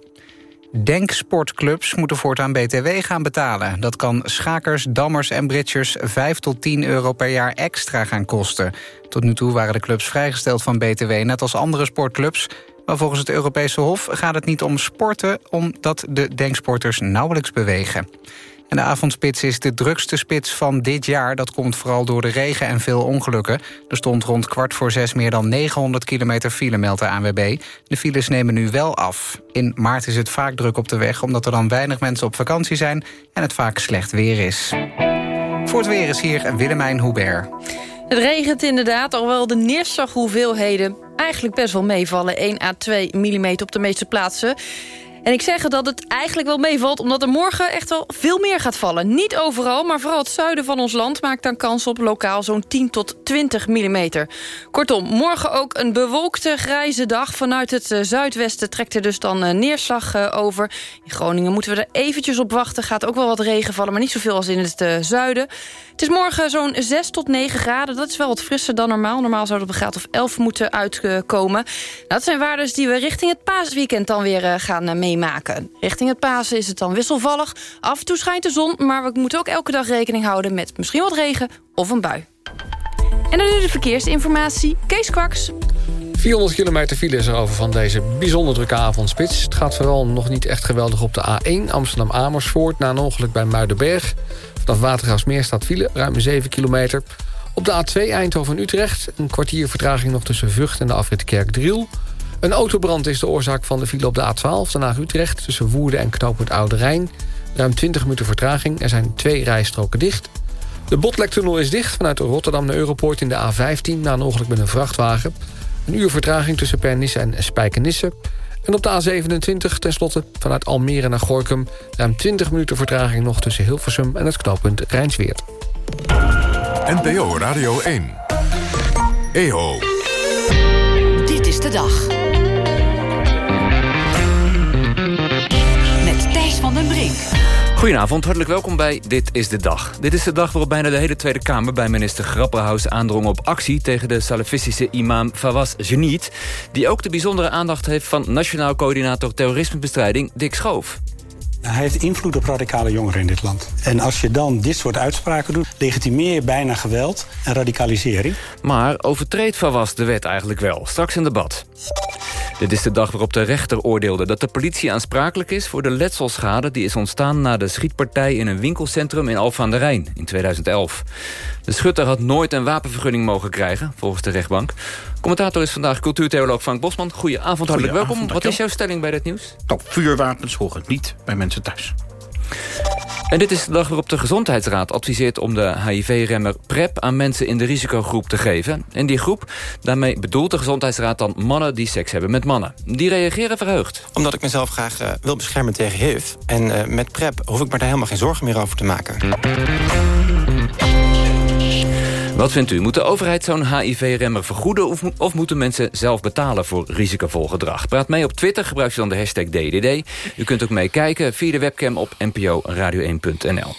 Denksportclubs moeten voortaan BTW gaan betalen. Dat kan schakers, dammers en bridgers 5 tot 10 euro per jaar extra gaan kosten. Tot nu toe waren de clubs vrijgesteld van BTW, net als andere sportclubs. Maar volgens het Europese Hof gaat het niet om sporten... omdat de denksporters nauwelijks bewegen. En de avondspits is de drukste spits van dit jaar. Dat komt vooral door de regen en veel ongelukken. Er stond rond kwart voor zes meer dan 900 kilometer file, meldt de ANWB. De files nemen nu wel af. In maart is het vaak druk op de weg... omdat er dan weinig mensen op vakantie zijn... en het vaak slecht weer is. Voor het weer is hier Willemijn Hubert. Het regent inderdaad, alhoewel de neerslaghoeveelheden eigenlijk best wel meevallen. 1 à 2 mm op de meeste plaatsen. En ik zeg dat het eigenlijk wel meevalt... omdat er morgen echt wel veel meer gaat vallen. Niet overal, maar vooral het zuiden van ons land... maakt dan kans op lokaal zo'n 10 tot 20 mm. Kortom, morgen ook een bewolkte grijze dag. Vanuit het uh, zuidwesten trekt er dus dan uh, neerslag uh, over. In Groningen moeten we er eventjes op wachten. Gaat ook wel wat regen vallen, maar niet zoveel als in het zuiden. Het is morgen zo'n 6 tot 9 graden. Dat is wel wat frisser dan normaal. Normaal zou het op een graad of 11 moeten uitkomen. Dat zijn waarden die we richting het paasweekend dan weer gaan meemaken Richting het Pasen is het dan wisselvallig. Af en toe schijnt de zon, maar we moeten ook elke dag rekening houden... met misschien wat regen of een bui. En dan nu de verkeersinformatie. Kees Kwaks. 400 kilometer file is er over van deze bijzonder drukke avondspits. Het gaat vooral nog niet echt geweldig op de A1 Amsterdam-Amersfoort... na een ongeluk bij Muidenberg. Vanaf Watergraafsmeer staat file, ruim 7 kilometer. Op de A2 Eindhoven-Utrecht. Een kwartier vertraging nog tussen Vught en de afrit Kerkdriel. Een autobrand is de oorzaak van de file op de A12 Den Haag-Utrecht... tussen Woerden en knooppunt Oude Rijn. Ruim 20 minuten vertraging. Er zijn twee rijstroken dicht. De Botlektunnel is dicht vanuit Rotterdam naar Europoort in de A15... na een ongeluk met een vrachtwagen. Een uur vertraging tussen Pernisse en Spijkenisse. En op de A27 tenslotte vanuit Almere naar Gorkum... ruim 20 minuten vertraging nog tussen Hilversum en het knooppunt Rijnsweert. NPO Radio 1. EO. Dit is de dag. Van den Brink. Goedenavond, hartelijk welkom bij Dit is de Dag. Dit is de dag waarop bijna de hele Tweede Kamer... bij minister Grapperhaus aandrong op actie... tegen de salafistische imam Fawaz Geniet... die ook de bijzondere aandacht heeft van Nationaal Coördinator Terrorismebestrijding Dick Schoof. Hij heeft invloed op radicale jongeren in dit land. En als je dan dit soort uitspraken doet... legitimeer je bijna geweld en radicalisering. Maar overtreedt Fawaz de wet eigenlijk wel? Straks een debat. Dit is de dag waarop de rechter oordeelde dat de politie aansprakelijk is... voor de letselschade die is ontstaan na de schietpartij... in een winkelcentrum in Alphen aan de Rijn in 2011. De schutter had nooit een wapenvergunning mogen krijgen, volgens de rechtbank. Commentator is vandaag cultuurtheoloog Frank Bosman. Goedenavond, hartelijk welkom. Wat is jouw stelling bij dit nieuws? Nou, vuurwapens horen niet bij mensen thuis. En dit is de dag waarop de Gezondheidsraad adviseert om de HIV-remmer PrEP aan mensen in de risicogroep te geven. In die groep, daarmee bedoelt de Gezondheidsraad dan mannen die seks hebben met mannen. Die reageren verheugd. Omdat ik mezelf graag uh, wil beschermen tegen HIV. En uh, met PrEP hoef ik me daar helemaal geen zorgen meer over te maken. Wat vindt u? Moet de overheid zo'n HIV-remmer vergoeden... Of, of, moeten mensen zelf betalen voor risicovol gedrag? Praat mee op Twitter, gebruik je dan de hashtag DDD. U kunt ook meekijken via de webcam op nporadio1.nl.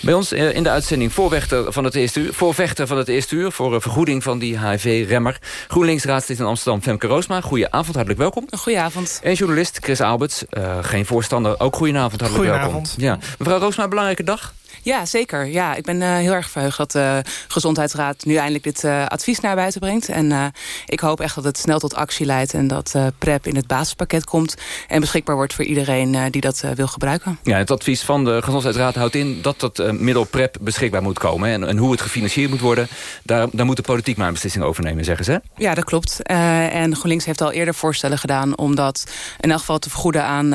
Bij ons in de uitzending voorvechter van het eerste uur, voorvechter van het eerste uur... voor vergoeding van die HIV-remmer. GroenLinks-raadslid in Amsterdam, Femke Roosma. Goedenavond, hartelijk welkom. Goedenavond. En journalist Chris Alberts, uh, geen voorstander. Ook goedenavond, hartelijk goedenavond. welkom. Ja. Mevrouw Roosma, belangrijke dag? Ja, zeker. Ja, ik ben uh, heel erg verheugd dat de Gezondheidsraad nu eindelijk dit uh, advies naar buiten brengt. En uh, ik hoop echt dat het snel tot actie leidt en dat PrEP in het basispakket komt en beschikbaar wordt voor iedereen die dat wil gebruiken. Ja, het advies van de Gezondheidsraad houdt in dat dat middel PrEP beschikbaar moet komen. En, en, hoe het gefinancierd moet worden, daar, daar moet de politiek maar een beslissing over nemen, zeggen ze. Ja, dat klopt. en GroenLinks heeft al eerder voorstellen gedaan om dat in elk geval te vergoeden aan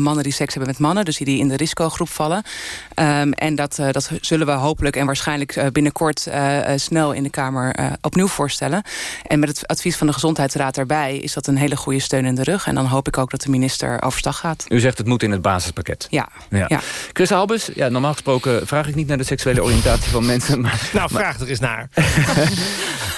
mannen die seks hebben met mannen, dus die in de risicogroep vallen. Um, en dat, uh, dat zullen we hopelijk en waarschijnlijk uh, binnenkort uh, snel in de Kamer opnieuw voorstellen. En met het advies van de Gezondheidsraad daarbij is dat een hele goede steun in de rug. En dan hoop ik ook dat de minister overstag gaat. U zegt het moet in het basispakket. Ja. ja. ja. Chris Albus, ja, normaal gesproken vraag ik niet naar de seksuele oriëntatie van mensen. Maar, nou, vraag er eens naar.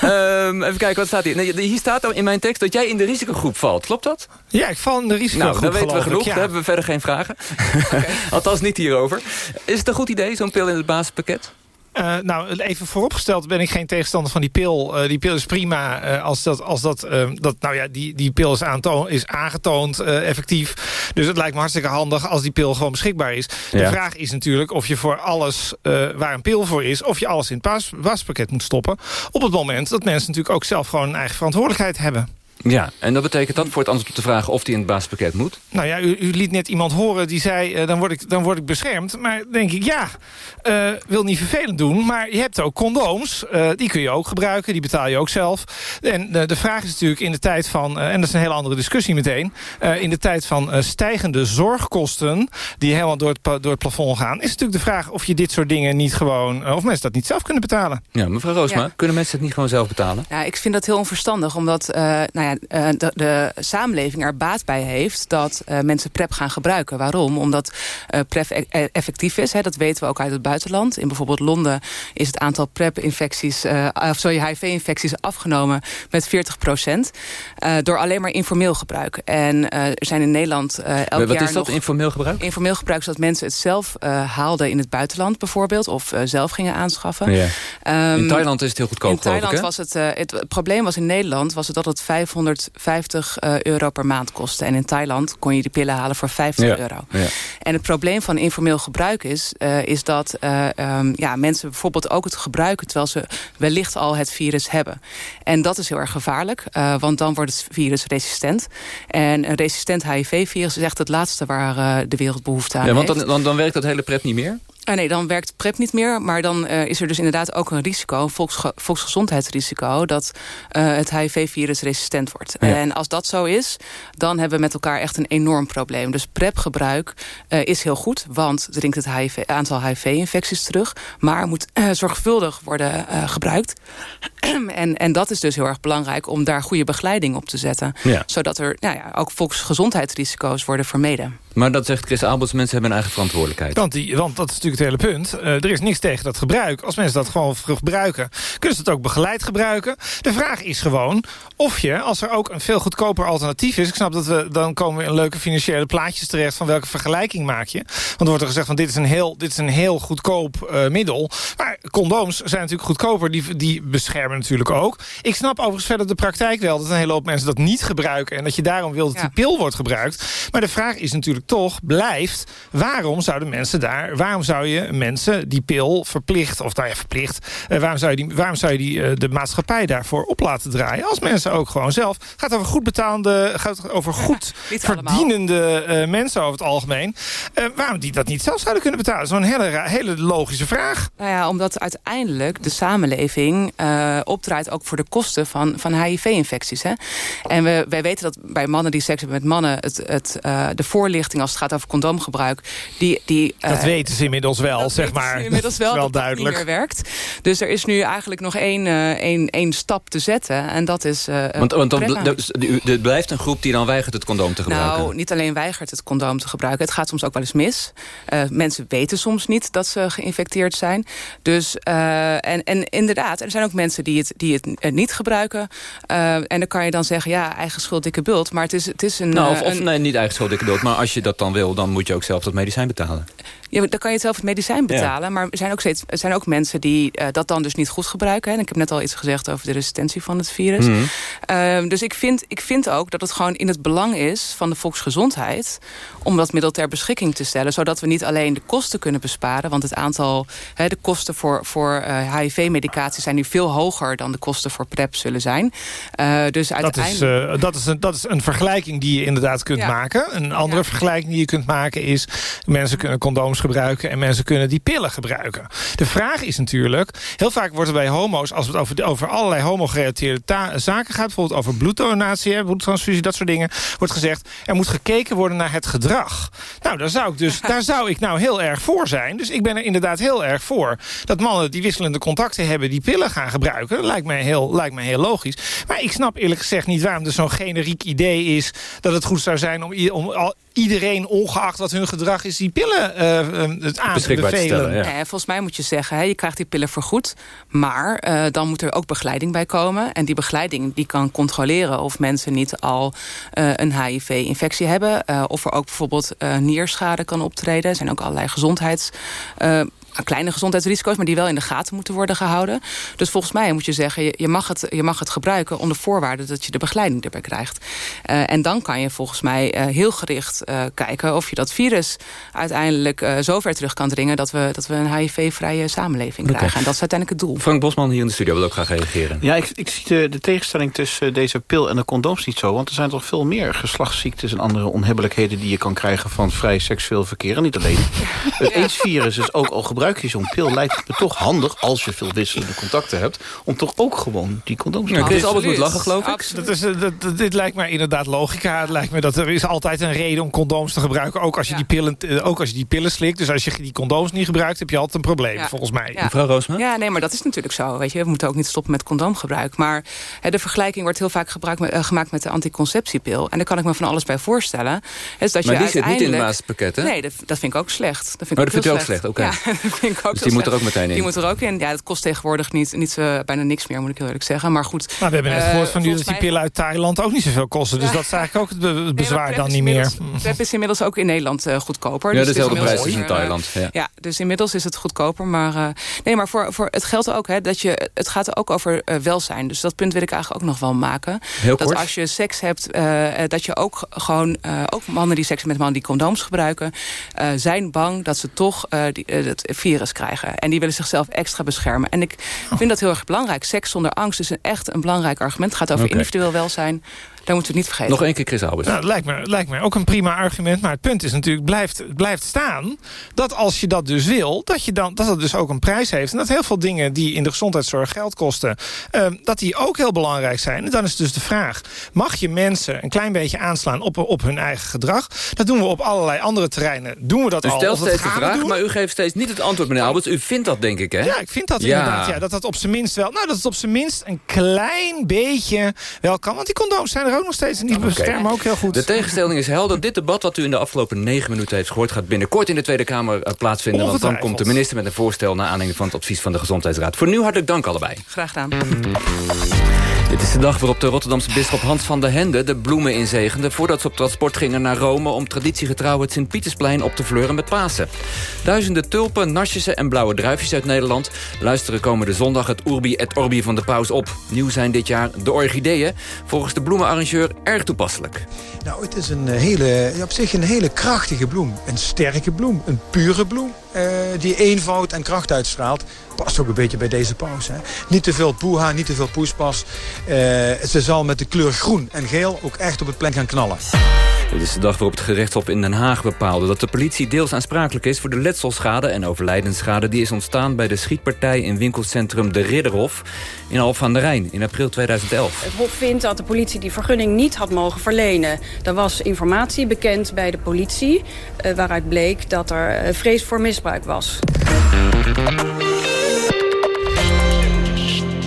um, even kijken, wat staat hier? Nee, hier staat in mijn tekst dat jij in de risicogroep valt. Klopt dat? Ja, ik val in de risicogroep. Nou, dan weten we genoeg. Ja. Dan hebben we verder geen vragen. Okay. Althans niet hierover. Is het een goed idee, zo'n pil in het basispakket? Uh, nou, even vooropgesteld ben ik geen tegenstander van die pil. Uh, die pil is prima uh, als dat, als dat, dat nou ja, die, die pil is, is aangetoond effectief. Dus het lijkt me hartstikke handig als die pil gewoon beschikbaar is. De vraag is natuurlijk of je voor alles waar een pil voor is, of je alles in het waspakket moet stoppen. Op het moment dat mensen natuurlijk ook zelf gewoon een eigen verantwoordelijkheid hebben. Ja, en dat betekent dat voor het antwoord op de vraag of die in het basispakket moet? Nou ja, u, u liet net iemand horen die zei, uh, dan, word ik, dan word ik beschermd. Maar denk ik, ja, uh, wil niet vervelend doen, maar je hebt ook condooms. Uh, die kun je ook gebruiken, die betaal je ook zelf. En de vraag is natuurlijk in de tijd van, en dat is een hele andere discussie meteen... in de tijd van stijgende zorgkosten, die helemaal door het, door het plafond gaan... is natuurlijk de vraag of je dit soort dingen niet gewoon... of mensen dat niet zelf kunnen betalen. Ja, mevrouw Roosma, ja. kunnen mensen het niet gewoon zelf betalen? Ja, ik vind dat heel onverstandig, omdat... nou ja, uh, de, de, samenleving er baat bij heeft... dat uh, mensen PrEP gaan gebruiken. Waarom? Omdat uh, PrEP e effectief is. Hè, dat weten we ook uit het buitenland. In bijvoorbeeld Londen is het aantal PrEP-infecties... of sorry, HIV-infecties afgenomen met 40 procent. door alleen maar informeel gebruik. En er zijn in Nederland elk Wat jaar is dat, nog, informeel gebruik? Informeel gebruik is dat mensen het zelf haalden in het buitenland bijvoorbeeld. Of zelf gingen aanschaffen. Ja. Um, in Thailand is het heel goedkoop, In Thailand ik, was het, het... Het probleem was in Nederland was het dat het 500 550 uh, euro per maand kosten. En in Thailand kon je die pillen halen voor 50 Ja, euro. ja. En het probleem van informeel gebruik is... eh, is dat eh, ehm, ja, mensen bijvoorbeeld ook het gebruiken... terwijl ze wellicht al het virus hebben. En dat is heel erg gevaarlijk. eh, want dan wordt het virus resistent. En een resistent HIV-virus is echt het laatste... waar eh, de wereld behoefte aan Ja, want dan, dan, dan werkt dat hele PrEP niet meer? Ah, nee, dan werkt PrEP niet meer. Maar dan eh, is er dus inderdaad ook een risico, een volksge- volksgezondheidsrisico... dat eh, het HIV-virus resistent wordt. Ja. En als dat zo is, dan hebben we met elkaar echt een enorm probleem. Dus PrEP-gebruik eh, is heel goed, want het dringt het HIV, aantal HIV-infecties terug... maar moet zorgvuldig worden gebruikt. en, en dat is dus heel erg belangrijk om daar goede begeleiding op te zetten. Ja. Zodat er nou ja, ook volksgezondheidsrisico's worden vermeden. Maar dat zegt Chris Abels, mensen hebben een eigen verantwoordelijkheid. Want, die, want dat is natuurlijk het hele punt. Eh, er is niks tegen dat gebruik. Als mensen dat gewoon gebruiken, kunnen ze het ook begeleid gebruiken. De vraag is gewoon of je, als er ook een veel goedkoper alternatief is... ik snap dat we, dan komen we in leuke financiële plaatjes terecht... van welke vergelijking maak je. Want er wordt er gezegd van dit is een heel, dit is een heel goedkoop eh, middel. Maar condooms zijn natuurlijk goedkoper, die, die beschermen natuurlijk ook. Ik snap overigens verder de praktijk wel... dat een hele hoop mensen dat niet gebruiken... en dat je daarom wil dat die pil wordt gebruikt. Maar de vraag is natuurlijk toch, blijft... waarom zouden mensen daar... waarom zou je mensen die pil verplicht... of nou ja, verplicht... eh, waarom zou je, die, waarom zou je die, eh, de maatschappij daarvoor op laten draaien... als mensen ook gewoon zelf... het gaat over goed betalende... gaat over goed verdienende eh, mensen over het algemeen... waarom die dat niet zelf zouden kunnen betalen? Zo'n hele, hele logische vraag. Nou ja, omdat uiteindelijk de samenleving opdraait ook voor de kosten van, van HIV-infecties. hè. En we, wij weten dat bij mannen die seks hebben met mannen... Het, het, de voorlichting als het gaat over condoomgebruik... Die, die, Dat eh, weten ze inmiddels wel, zeg maar. Inmiddels wel, Dat is dat dat duidelijk. niet meer werkt. Dus er is nu eigenlijk nog één, eh, één, één stap te zetten. En dat is... eh, Want, want dan, er blijft een groep die dan weigert het condoom te gebruiken. Nou, niet alleen weigert het condoom te gebruiken. Het gaat soms ook wel eens mis. Eh, mensen weten soms niet dat ze geïnfecteerd zijn. Dus, eh, en, en inderdaad, er zijn ook mensen die het, die het niet gebruiken. Eh, en dan kan je dan zeggen, ja, eigen schuld, dikke bult. Maar het is, het is een... nou, of, of een- nee, niet eigen schuld, dikke dood. Maar als je dat dan wil, dan moet je ook zelf dat medicijn betalen. Ja, dan kan je het zelf het medicijn betalen. Maar er zijn ook, steeds, er zijn ook mensen die eh, dat dan dus niet goed gebruiken. hè. En ik heb net al iets gezegd over de resistentie van het virus. Mhm. Ehm, dus ik vind, ik vind ook dat het gewoon in het belang is van de volksgezondheid... om dat middel ter beschikking te stellen. Zodat we niet alleen de kosten kunnen besparen. Want het aantal, hè, de kosten voor, voor eh, HIV-medicatie zijn nu veel hoger... dan de kosten voor PrEP zullen zijn. Eh, dus Dat uiteindelijk... is, eh, dat, is een, dat is een vergelijking die je inderdaad kunt Ja. maken. Een andere vergelijking die je kunt maken is... mensen kunnen condooms gebruiken en mensen kunnen die pillen gebruiken. De vraag is natuurlijk... heel vaak wordt er bij homo's, als het over, over allerlei homogerelateerde zaken gaat... bijvoorbeeld over bloeddonatie, bloedtransfusie, dat soort dingen... wordt gezegd, er moet gekeken worden naar het gedrag. Nou, daar zou ik, dus, daar zou ik nou heel erg voor zijn. Dus ik ben er inderdaad heel erg voor... dat mannen die wisselende contacten hebben... die pillen gaan gebruiken. Dat lijkt mij heel, lijkt mij heel logisch. Maar ik snap eerlijk gezegd niet waarom er zo'n generiek idee is... dat het goed zou zijn om, om al, iedereen, ongeacht wat hun gedrag is... die pillen eh, het aan te Beschikbaar te stellen, ja. Nee, volgens mij moet je zeggen, hè, je krijgt die pillen vergoed. Maar eh, dan moet er ook begeleiding bij komen. En die begeleiding die kan controleren of mensen niet al eh, een HIV-infectie hebben. eh, of er ook bijvoorbeeld eh, nierschade kan optreden. Er zijn ook allerlei gezondheids... kleine gezondheidsrisico's, maar die wel in de gaten moeten worden gehouden. Dus volgens mij moet je zeggen, je, mag, het, je mag het gebruiken onder voorwaarde dat je de begeleiding erbij krijgt. Eh, en dan kan je volgens mij eh, heel gericht eh, kijken of je dat virus uiteindelijk eh, zo ver terug kan dringen dat we, dat we een HIV-vrije samenleving krijgen. En dat is uiteindelijk het doel. Frank Bosman hier in de studio wil ook graag reageren. Ja, ik, ik zie de, de tegenstelling tussen deze pil en de condooms niet zo. Want er zijn toch veel meer geslachtsziektes en andere onhebbelijkheden... die je kan krijgen van vrij seksueel verkeer. En niet alleen. Het AIDS-virus is ook al gebruik je zo'n pil... lijkt het me toch handig, als je veel wisselende contacten hebt... om toch ook gewoon die condooms te Ja. Albert moet lachen, geloof ik. Dat is, eh, dat, dat- dit lijkt mij inderdaad logica. Het lijkt me dat er is altijd een reden om condooms te gebruiken. Ook als je, die, pillen, eh, ook als je die pillen slikt. Dus als je die condooms niet gebruikt, heb je altijd een probleem, Ja. volgens mij. Ja. Mevrouw Roosma? Ja, nee, maar dat is natuurlijk zo. Weet je. We moeten ook niet stoppen met condoomgebruik. Maar hè, de vergelijking wordt heel vaak gebruikt met, eh, gemaakt met de anticonceptiepil. En daar kan ik me van alles bij voorstellen. Is dat Maar je die zit niet in het uiteindelijk- basispakket, hè? Nee, dat, dat vind ik ook slecht. Dat vind ik Oh, dat vind je ook slecht, oké. Ja, dat vind denk ook Dus die moet er ook meteen in. Die moet er ook in. Ja, dat kost tegenwoordig niet, niet uh, bijna niks meer, moet ik heel eerlijk zeggen. Maar goed. Maar we hebben net gehoord van u dat die pillen uit Thailand ook niet zoveel kosten. Dus dat is eigenlijk ook het bezwaar dan niet meer. PrEP is inmiddels ook in Nederland uh, goedkoper. Ja, dus dezelfde prijs als in Thailand. Ja. ja. dus inmiddels is het goedkoper. Maar, uh, nee, maar voor, voor, het geldt ook, hè, dat je, het gaat ook over welzijn. Dus dat punt wil ik eigenlijk ook nog wel maken. Heel dat kort. als je seks hebt, dat je ook gewoon, ook mannen die seks met mannen die condooms gebruiken, zijn bang dat ze toch die, het virus krijgen. En die willen zichzelf extra beschermen. En ik vind dat heel erg belangrijk. Seks zonder angst is een, echt een belangrijk argument. Het gaat over Okay. individueel welzijn. Daar moeten we het niet vergeten. Nog één keer Chris Albers. Nou, lijkt, me, lijkt me ook een prima argument. Maar het punt is natuurlijk, blijft, het blijft staan... dat als je dat dus wil, dat, je dan, dat het dus ook een prijs heeft. En dat heel veel dingen die in de gezondheidszorg geld kosten... Uh, dat die ook heel belangrijk zijn. En dan is dus de vraag... mag je mensen een klein beetje aanslaan op, op hun eigen gedrag? Dat doen we op allerlei andere terreinen. Doen we dat u al? stelt dat steeds de vraag, maar u geeft steeds niet het antwoord, meneer Alberts. U vindt dat, denk ik, hè? Ja, ik vind dat ja. inderdaad. Ja, dat dat op zijn minst wel... Nou, dat het op zijn minst een klein beetje wel kan. Want die condooms zijn er ook nog steeds en die beschermen ook heel goed. De tegenstelling is helder. Dit debat wat u in de afgelopen negen minuten heeft gehoord... gaat binnenkort in de Tweede Kamer uh, plaatsvinden. Want dan komt de minister met een voorstel... naar aanleiding van het advies van de Gezondheidsraad. Voor nu hartelijk dank allebei. Graag gedaan. Dit is de dag waarop de Rotterdamse bisschop Hans van der Hende... de bloemen inzegende voordat ze op transport gingen naar Rome... om traditiegetrouw het Sint-Pietersplein op te fleuren met Pasen. Duizenden tulpen, nasjessen en blauwe druifjes uit Nederland... luisteren komende zondag het Urbi et Orbi van de paus op. Nieuw zijn dit jaar de orchideeën. Volgens de bloemenarrangeur erg toepasselijk. Nou, het is een hele, op zich een hele krachtige bloem. Een sterke bloem, een pure bloem. Uh, die eenvoud en kracht uitstraalt. Past ook een beetje bij deze paus. Hè? Niet te veel poeha, niet te veel poespas. Uh, ze zal met de kleur groen en geel ook echt op het plein gaan knallen. Dit is de dag waarop het gerechtshof in Den Haag bepaalde... dat de politie deels aansprakelijk is voor de letselschade en overlijdensschade... die is ontstaan bij de schietpartij in winkelcentrum De Ridderhof... in Alphen aan de Rijn in april 2011. Het hof vindt dat de politie die vergunning niet had mogen verlenen. Er was informatie bekend bij de politie... Uh, waaruit bleek dat er uh, vrees voor misbruik was.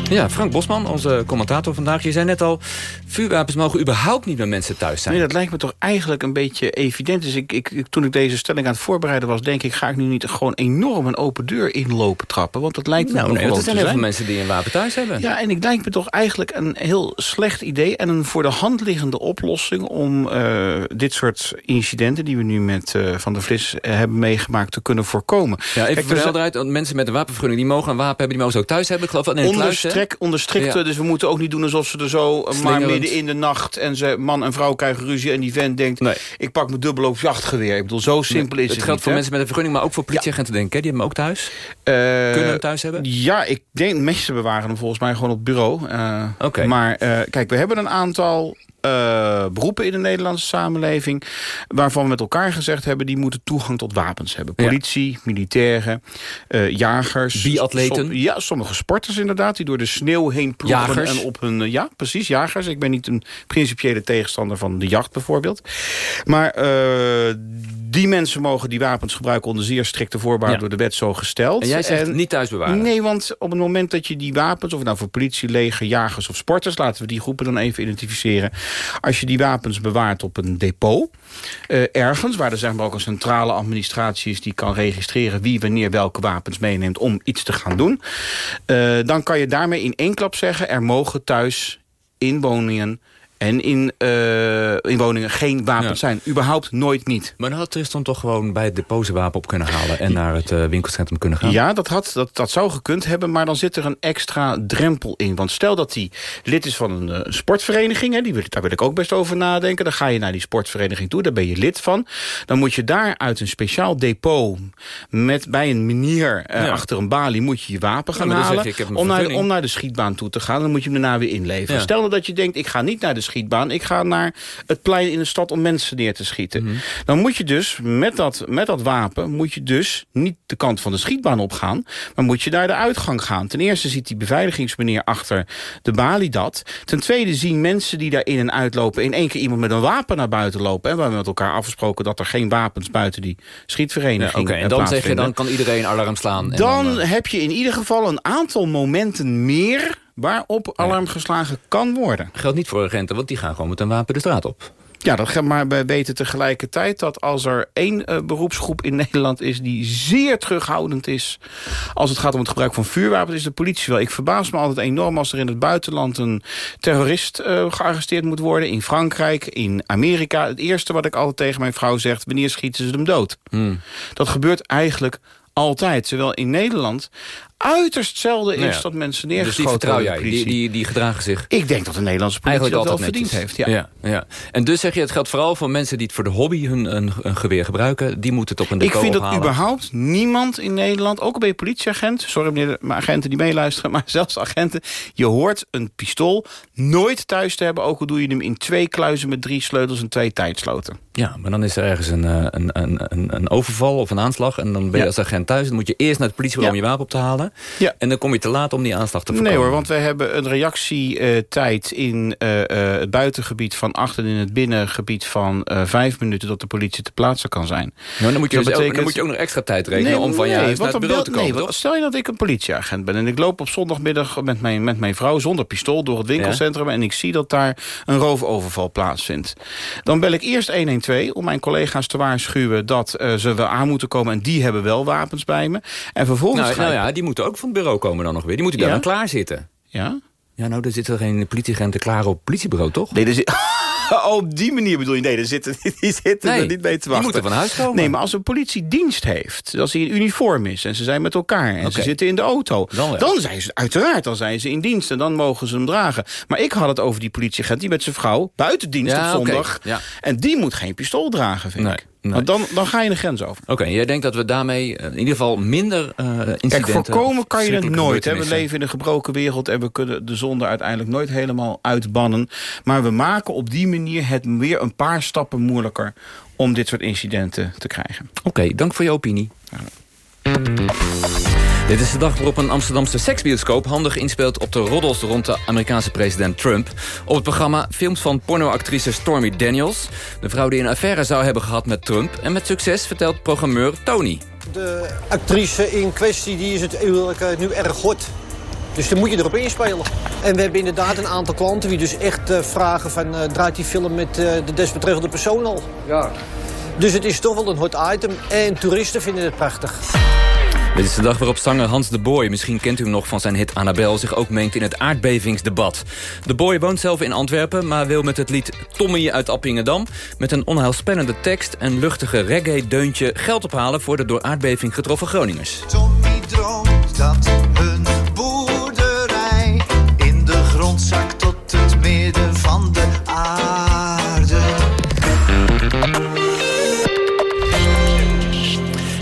Ja, Frank Bosman, onze commentator vandaag. Je zei net al, vuurwapens mogen überhaupt niet bij mensen thuis zijn. Nee, dat lijkt me toch eigenlijk een beetje evident. Dus ik, ik, toen ik deze stelling aan het voorbereiden was... denk ik, ga ik nu niet gewoon enorm een open deur inlopen trappen? Want dat lijkt me nou, nee, er zijn heel veel mensen die een wapen thuis hebben. Ja, en ik lijkt me toch eigenlijk een heel slecht idee... en een voor de hand liggende oplossing om uh, dit soort incidenten... die we nu met uh, Van der Vlis uh, hebben meegemaakt te kunnen voorkomen. Ja, even Kijk, dus, mensen met een wapenvergunning... die mogen een wapen hebben, die mogen ze ook thuis hebben. Ik geloof dat in kluis, Trek, onder strikte, ja. dus we moeten ook niet doen alsof ze er zo maar midden in de nacht... en ze, man en vrouw krijgen ruzie en die vent denkt... Nee. ik pak mijn dubbel op jachtgeweer. Ik bedoel, zo simpel nee, is het Het geldt voor mensen met een vergunning, maar ook voor politieagenten, denk ik. Die hebben hem ook thuis? Uh, Kunnen hem thuis hebben? Ja, ik denk, de meeste bewaren hem volgens mij gewoon op bureau. Uh, okay. Maar uh, kijk, we hebben een aantal... Uh, beroepen in de Nederlandse samenleving... waarvan we met elkaar gezegd hebben... die moeten toegang tot wapens hebben. Politie, ja. militairen, uh, jagers. Biatleten. Som, ja, sommige sporters inderdaad... die door de sneeuw heen ploegen jagers. en op hun... Uh, ja, precies, jagers. Ik ben niet een principiële tegenstander van de jacht bijvoorbeeld. Maar die mensen mogen die wapens gebruiken... onder zeer strikte voorwaarden ja. door de wet zo gesteld. En jij zegt en, niet thuis bewaren? Nee, want op het moment dat je die wapens... of nou voor politie, leger, jagers of sporters... laten we die groepen dan even identificeren als je die wapens bewaart op een depot... Uh, ergens, waar er zeg maar ook een centrale administratie is... die kan registreren wie wanneer welke wapens meeneemt... om iets te gaan doen... Uh, dan kan je daarmee in één klap zeggen... er mogen thuis in woningen en in, uh, in woningen geen wapens ja. zijn. Überhaupt nooit niet. Maar dan had Tristan toch gewoon bij het depot zijn wapen op kunnen halen... en naar het uh, winkelcentrum kunnen gaan? Ja, dat, had, dat, dat zou gekund hebben, maar dan zit er een extra drempel in. Want stel dat hij lid is van een uh, sportvereniging... Hè, die wil, daar wil ik ook best over nadenken. Dan ga je naar die sportvereniging toe, daar ben je lid van. Dan moet je daar uit een speciaal depot... met bij een meneer ja. achter een balie moet je je wapen gaan ja, halen... Ik, om, naar, om naar de schietbaan toe te gaan. Dan moet je hem daarna weer inleveren. Stel nou dat je denkt, ik ga niet naar de schietbaan. Ik ga naar het plein in de stad om mensen neer te schieten. Mm -hmm. Dan moet je dus met dat, met dat wapen... moet je dus niet de kant van de schietbaan opgaan... maar moet je naar de uitgang gaan. Ten eerste ziet die beveiligingsmeneer achter de balie dat. Ten tweede zien mensen die daar in en uitlopen... in één keer iemand met een wapen naar buiten lopen. En we hebben met elkaar afgesproken dat er geen wapens... buiten die schietvereniging okay. En dan zeg je, dan kan iedereen alarm slaan. En dan, dan uh... heb je in ieder geval een aantal momenten meer waarop alarm geslagen kan worden. Geldt niet voor agenten, want die gaan gewoon met een wapen de straat op. Ja, dat maar we weten tegelijkertijd dat als er één uh, beroepsgroep in Nederland is... die zeer terughoudend is als het gaat om het gebruik van vuurwapens... is de politie wel. Ik verbaas me altijd enorm als er in het buitenland een terrorist uh, gearresteerd moet worden. In Frankrijk, in Amerika. Het eerste wat ik altijd tegen mijn vrouw zeg... wanneer schieten ze hem dood? Hmm. Dat gebeurt eigenlijk altijd. Zowel in Nederland uiterst zelden is Nou ja. dat mensen Dus die neergeschoten vertrouw jij, die, die, die gedragen zich... Ik denk dat de Nederlandse politie Eigenlijk dat wel altijd verdiend netjes. heeft. Ja. Ja, ja. En dus zeg je, het geldt vooral voor mensen die het voor de hobby hun een, een geweer gebruiken. Die moeten het op een Ik depot vind dat überhaupt niemand in Nederland, ook al ben je politieagent... sorry meneer maar agenten die meeluisteren, maar zelfs agenten... je hoort een pistool nooit thuis te hebben... ook al doe je hem in twee kluizen met drie sleutels en twee tijdsloten. Ja, maar dan is er ergens een, eh, een, een, een, een overval of een aanslag. En dan ben je Ja. als agent thuis. Dan moet je eerst naar het politiebureau om je wapen op te halen. Ja. En dan kom je te laat om die aanslag te voorkomen. Nee hoor, want wij hebben een reactietijd in eh, eh, het buitengebied van acht... en in het binnengebied van eh, vijf minuten... dat de politie te plaatsen kan zijn. Nou, dan, moet je dus ook, betekent- dan moet je ook nog extra tijd rekenen om van je nee, huis naar want het dan bureau te komen, nee, Stel je dat ik een politieagent ben en ik loop op zondagmiddag met mijn, met mijn vrouw zonder pistool door het winkelcentrum en ik zie dat daar een roofoverval plaatsvindt. Dan bel ik eerst 112 om mijn collega's te waarschuwen dat ze wel aan moeten komen en die hebben wel wapens bij me. En vervolgens Nou, nou ja, die moeten ook van het bureau komen dan nog weer. Die moeten daar Ja? dan klaar zitten. Ja? Ja, nou, er zitten geen politieagenten klaar op het politiebureau, toch? Nee, er zit... Oh, op die manier bedoel je? Nee, er zitten, die zitten Nee, er niet mee te die wachten. moeten van huis komen. Nee, maar als een politie dienst heeft... als hij in uniform is en ze zijn met elkaar... en ze zitten in de auto... Dan wel. zijn ze uiteraard dan zijn ze in dienst... en dan mogen ze hem dragen. Maar ik had het over die politieagent die met zijn vrouw... buiten dienst Ja, op zondag... Ja. en die moet geen pistool dragen, vind Nee, ik. Nee. Want dan, dan ga je een grens over. Oké, jij denkt dat we daarmee eh, in ieder geval minder eh incidenten... Kijk, voorkomen kan je het nooit. Hè? We leven in een gebroken wereld en we kunnen de zonde uiteindelijk nooit helemaal uitbannen. Maar we maken op die manier het weer een paar stappen moeilijker om dit soort incidenten te krijgen. Oké, dank voor je opinie. Dit is de dag waarop een Amsterdamse seksbioscoop handig inspeelt op de roddels rond de Amerikaanse president Trump. Op het programma films van pornoactrice Stormy Daniels. De vrouw die een affaire zou hebben gehad met Trump. En met succes vertelt programmeur Tony. De actrice in kwestie die is het huwelijk eh, nu erg hot. Dus dan moet je erop inspelen. En we hebben inderdaad een aantal klanten die dus echt eh, vragen van... eh, draait die film met eh, de desbetreffende persoon al? Ja. Dus het is toch wel een hot item. En toeristen vinden het prachtig. Dit is de dag waarop zanger Hans de Boy, misschien kent u hem nog van zijn hit Annabel, zich ook mengt in het aardbevingsdebat. De Boy woont zelf in Antwerpen, maar wil met het lied Tommy uit Appingedam... met een onheilspellende tekst en luchtige reggae-deuntje geld ophalen... voor de door aardbeving getroffen Groningers. Tommy droomt dat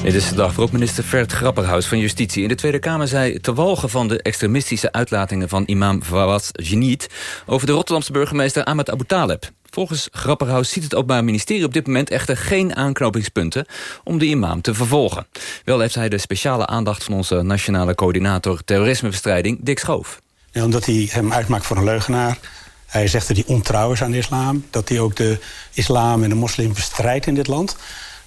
Dit is de dag waarop minister Vert Grapperhaus van Justitie in de Tweede Kamer zei... te walgen van de extremistische uitlatingen van imam Fawaz Geniet... over de Rotterdamse burgemeester Ahmed Abu Taleb. Volgens Grapperhaus ziet het Openbaar Ministerie op dit moment echter geen aanknopingspunten om de imam te vervolgen. Wel heeft hij de speciale aandacht van onze nationale coördinator terrorismebestrijding, Dick Schoof. Ja, omdat hij hem uitmaakt voor een leugenaar. Hij zegt dat hij ontrouw is aan de islam. Dat hij ook de islam en de moslim bestrijdt in dit land.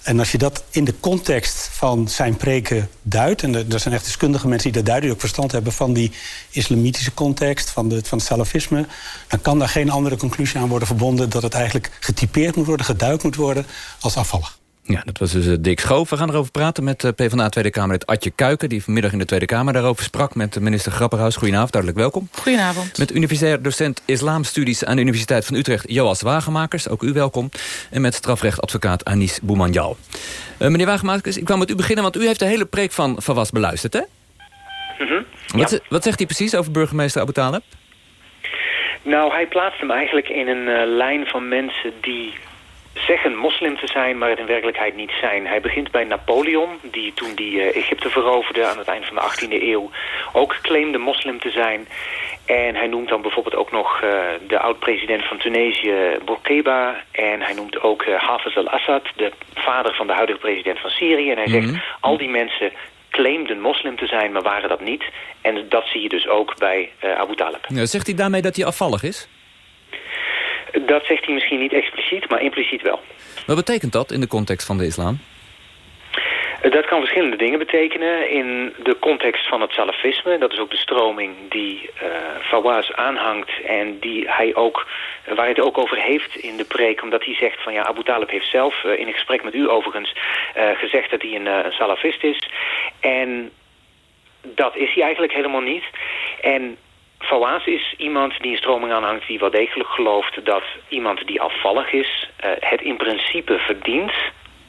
En als je dat in de context van zijn preken duidt... en er zijn echt deskundige mensen die die ook verstand hebben van die islamitische context, van, de, van het salafisme... dan kan daar geen andere conclusie aan worden verbonden... dat het eigenlijk getypeerd moet worden, geduid moet worden als afvallig. Ja, dat was dus eh, Dick Schoof. We gaan erover praten met eh, PvdA Tweede Kamerlid Adje Kuiken... die vanmiddag in de Tweede Kamer daarover sprak met de minister Grapperhaus. Goedenavond, hartelijk welkom. Goedenavond. Met universitair docent islamstudies aan de Universiteit van Utrecht... Joas Wagemakers, ook u welkom. En met strafrechtadvocaat Anis Boumanjal. Uh, meneer Wagemakers, ik kwam met u beginnen... want u heeft de hele preek van Fawaz beluisterd, hè? Mhm. Wat, wat zegt hij precies over burgemeester Abu? Nou, hij plaatst hem eigenlijk in een eh, lijn van mensen die zeggen moslim te zijn, maar het in werkelijkheid niet zijn. Hij begint bij Napoleon, die toen die eh, Egypte veroverde aan het eind van de 18e eeuw ook claimde moslim te zijn. En hij noemt dan bijvoorbeeld ook nog eh, de oud-president van Tunesië, Bourguiba. En hij noemt ook eh, Hafez al-Assad, de vader van de huidige president van Syrië. En hij Mhm. zegt, al die mensen claimden moslim te zijn, maar waren dat niet. En dat zie je dus ook bij Abu Talib. Zegt hij daarmee dat hij afvallig is? Dat zegt hij misschien niet expliciet, maar impliciet wel. Wat betekent dat in de context van de islam? Dat kan verschillende dingen betekenen. In de context van het salafisme, dat is ook de stroming die uh, Fawaz aanhangt... en die hij ook, waar hij het ook over heeft in de preek... omdat hij zegt van ja, Abu Talib heeft zelf uh, in een gesprek met u overigens... Uh, gezegd dat hij een, een salafist is. En dat is hij eigenlijk helemaal niet. En Fawaz is iemand die een stroming aanhangt die wel degelijk gelooft dat iemand die afvallig is uh, het in principe verdient.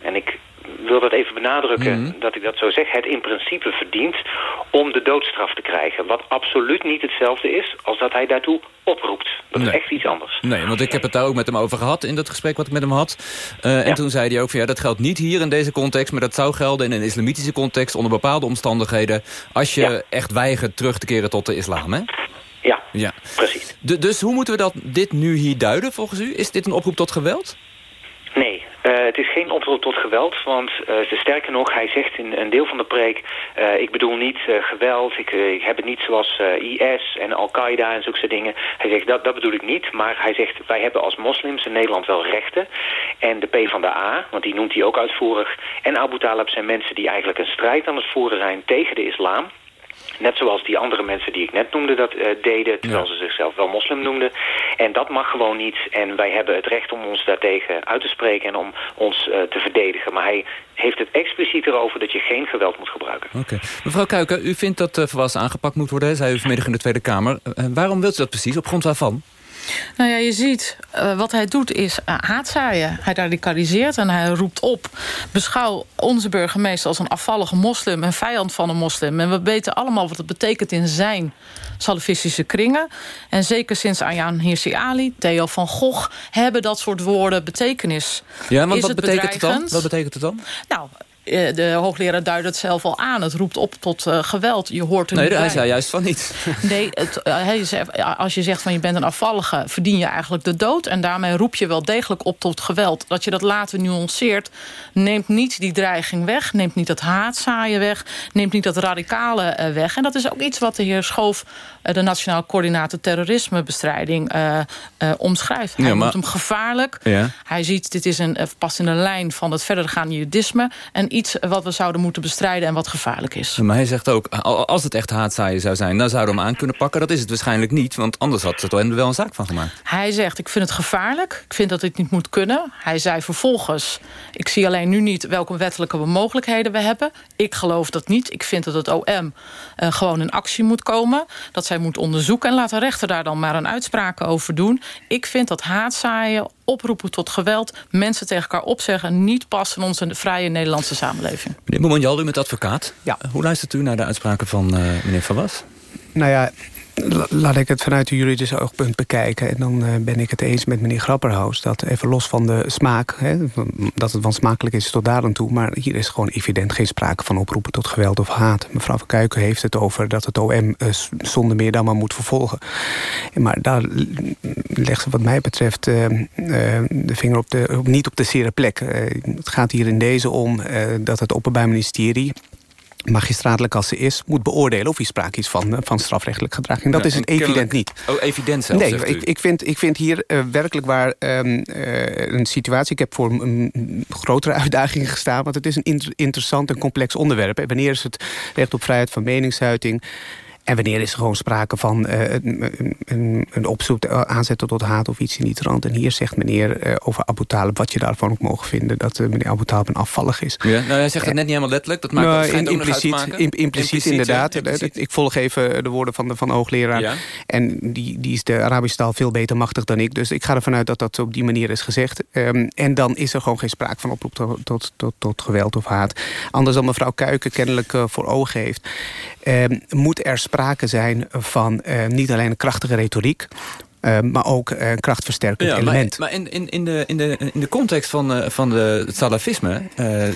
En ik wil dat even benadrukken Mhm. dat ik dat zo zeg. Het in principe verdient om de doodstraf te krijgen. Wat absoluut niet hetzelfde is als dat hij daartoe oproept. Dat Nee. is echt iets anders. Nee, want ik heb het daar ook met hem over gehad in dat gesprek wat ik met hem had. Eh, En toen zei hij ook van ja, dat geldt niet hier in deze context... maar dat zou gelden in een islamitische context onder bepaalde omstandigheden... als je echt weigert terug te keren tot de islam, hè? Ja, ja. precies. Du- dus hoe moeten we dat, dit nu hier duiden volgens u? Is dit een oproep tot geweld? Nee, eh, het is geen oproep tot geweld, want ze- sterker nog, hij zegt in een deel van de preek... eh, ik bedoel niet geweld, ik, ik heb het niet zoals IS en Al-Qaeda en zulke soort dingen. Hij zegt, dat, dat bedoel ik niet, maar hij zegt... wij hebben als moslims in Nederland wel rechten. En de P van de A, want die noemt hij ook uitvoerig... en Abu Talib zijn mensen die eigenlijk een strijd aan het voeren zijn tegen de islam... Net zoals die andere mensen die ik net noemde dat eh, deden... terwijl ze zichzelf wel moslim noemden. En dat mag gewoon niet. En wij hebben het recht om ons daartegen uit te spreken... en om ons eh, te verdedigen. Maar hij heeft het expliciet erover dat je geen geweld moet gebruiken. Oké. Mevrouw Kuiken, u vindt dat uh, volwassen aangepakt moet worden, hè? zei u vanmiddag in de Tweede Kamer. Waarom wilt u dat precies? Op grond waarvan? Nou ja, je ziet, uh, wat hij doet is uh, haatzaaien. Hij radicaliseert en hij roept op... beschouw onze burgemeester als een afvallige moslim... een vijand van een moslim. En we weten allemaal wat het betekent in zijn salafistische kringen. En zeker sinds Ayaan Hirsi Ali, Theo van Gogh... hebben dat soort woorden betekenis. Ja, maar is wat het betekent het dan? Wat betekent het dan? Nou, eh, de hoogleraar duidt het zelf al aan. Het roept op tot uh, geweld. Je hoort er nee, niet hij bij. zei juist van niet. Nee, het, uh, hij zegt, als je zegt van je bent een afvallige... verdien je eigenlijk de dood. En daarmee roep je wel degelijk op tot geweld. Dat je dat later nuanceert... neemt niet die dreiging weg. Neemt niet dat haatzaaien weg. Neemt niet dat radicale uh, weg. En dat is ook iets wat de heer Schoof... de Nationaal Coördinator Terrorismebestrijding omschrijft. Hij Ja, maar- noemt hem gevaarlijk. Ja. Hij ziet, dit is een, past in de lijn van het verdergaande jihadisme... en iets wat we zouden moeten bestrijden en wat gevaarlijk is. Maar hij zegt ook, al- als het echt haatzaaien zou zijn... dan zouden we hem aan kunnen pakken. Dat is het waarschijnlijk niet, want anders had het er wel een zaak van gemaakt. Hij zegt, ik vind het gevaarlijk. Ik vind dat dit niet moet kunnen. Hij zei vervolgens, ik zie alleen nu niet welke wettelijke mogelijkheden we hebben. Ik geloof dat niet. Ik vind dat het OM uh, gewoon in actie moet komen. Dat zij moet onderzoeken en laat de rechter daar dan maar een uitspraak over doen. Ik vind dat haatzaaien, oproepen tot geweld... mensen tegen elkaar opzeggen... niet passen in onze vrije Nederlandse samenleving. Meneer Moemanjal, u bent advocaat. Ja. Hoe luistert u naar de uitspraken van uh, meneer Van Was? Nou ja, laat ik het vanuit een juridisch oogpunt bekijken. En dan uh, ben ik het eens met meneer Grapperhaus... dat even los van de smaak, hè, dat het wansmakelijk is tot daar aan toe... maar hier is gewoon evident geen sprake van oproepen tot geweld of haat. Mevrouw van Kuiken heeft het over dat het OM uh, zonder meer dan maar moet vervolgen. Maar daar legt ze wat mij betreft uh, de vinger op de, niet op de zere plek. het gaat hier in deze om dat het Openbaar Ministerie magistraatelijk als ze is, moet beoordelen of hier sprake is van, van strafrechtelijk gedrag. En dat Ja, is het en evident niet. Oh, evident zelfs, Nee, ik, ik, vind, ik vind hier uh, werkelijk waar um, uh, een situatie... Ik heb voor een grotere uitdaging gestaan... want het is een inter interessant en complex onderwerp. Wanneer is het recht op vrijheid van meningsuiting... En wanneer is er gewoon sprake van uh, een, een, een opzoek aanzetten tot haat of iets in die trant. En hier zegt meneer uh, over Abu Talib, wat je daarvan ook mogen vinden... dat uh, meneer Abu Talib een afvallig is. Ja, nou, hij zegt het net niet helemaal letterlijk. Dat maakt nou, het in, impliciet, impliciet, impliciet, inderdaad. Impliciet. Ik volg even de woorden van de, van de hoogleraar. Ja. En die, die is de Arabische taal veel beter machtig dan ik. Dus ik ga ervan uit dat dat op die manier is gezegd. Um, en dan is er gewoon geen sprake van oproep tot, tot, tot, tot geweld of haat. Anders dan mevrouw Kuiken kennelijk voor ogen heeft... Um, moet er sprake zijn van uh, niet alleen een krachtige retoriek... Uh, maar ook een uh, krachtversterkend ja, element. Maar, maar in, in, in, de, in, de, in de context van, uh, van de, het salafisme,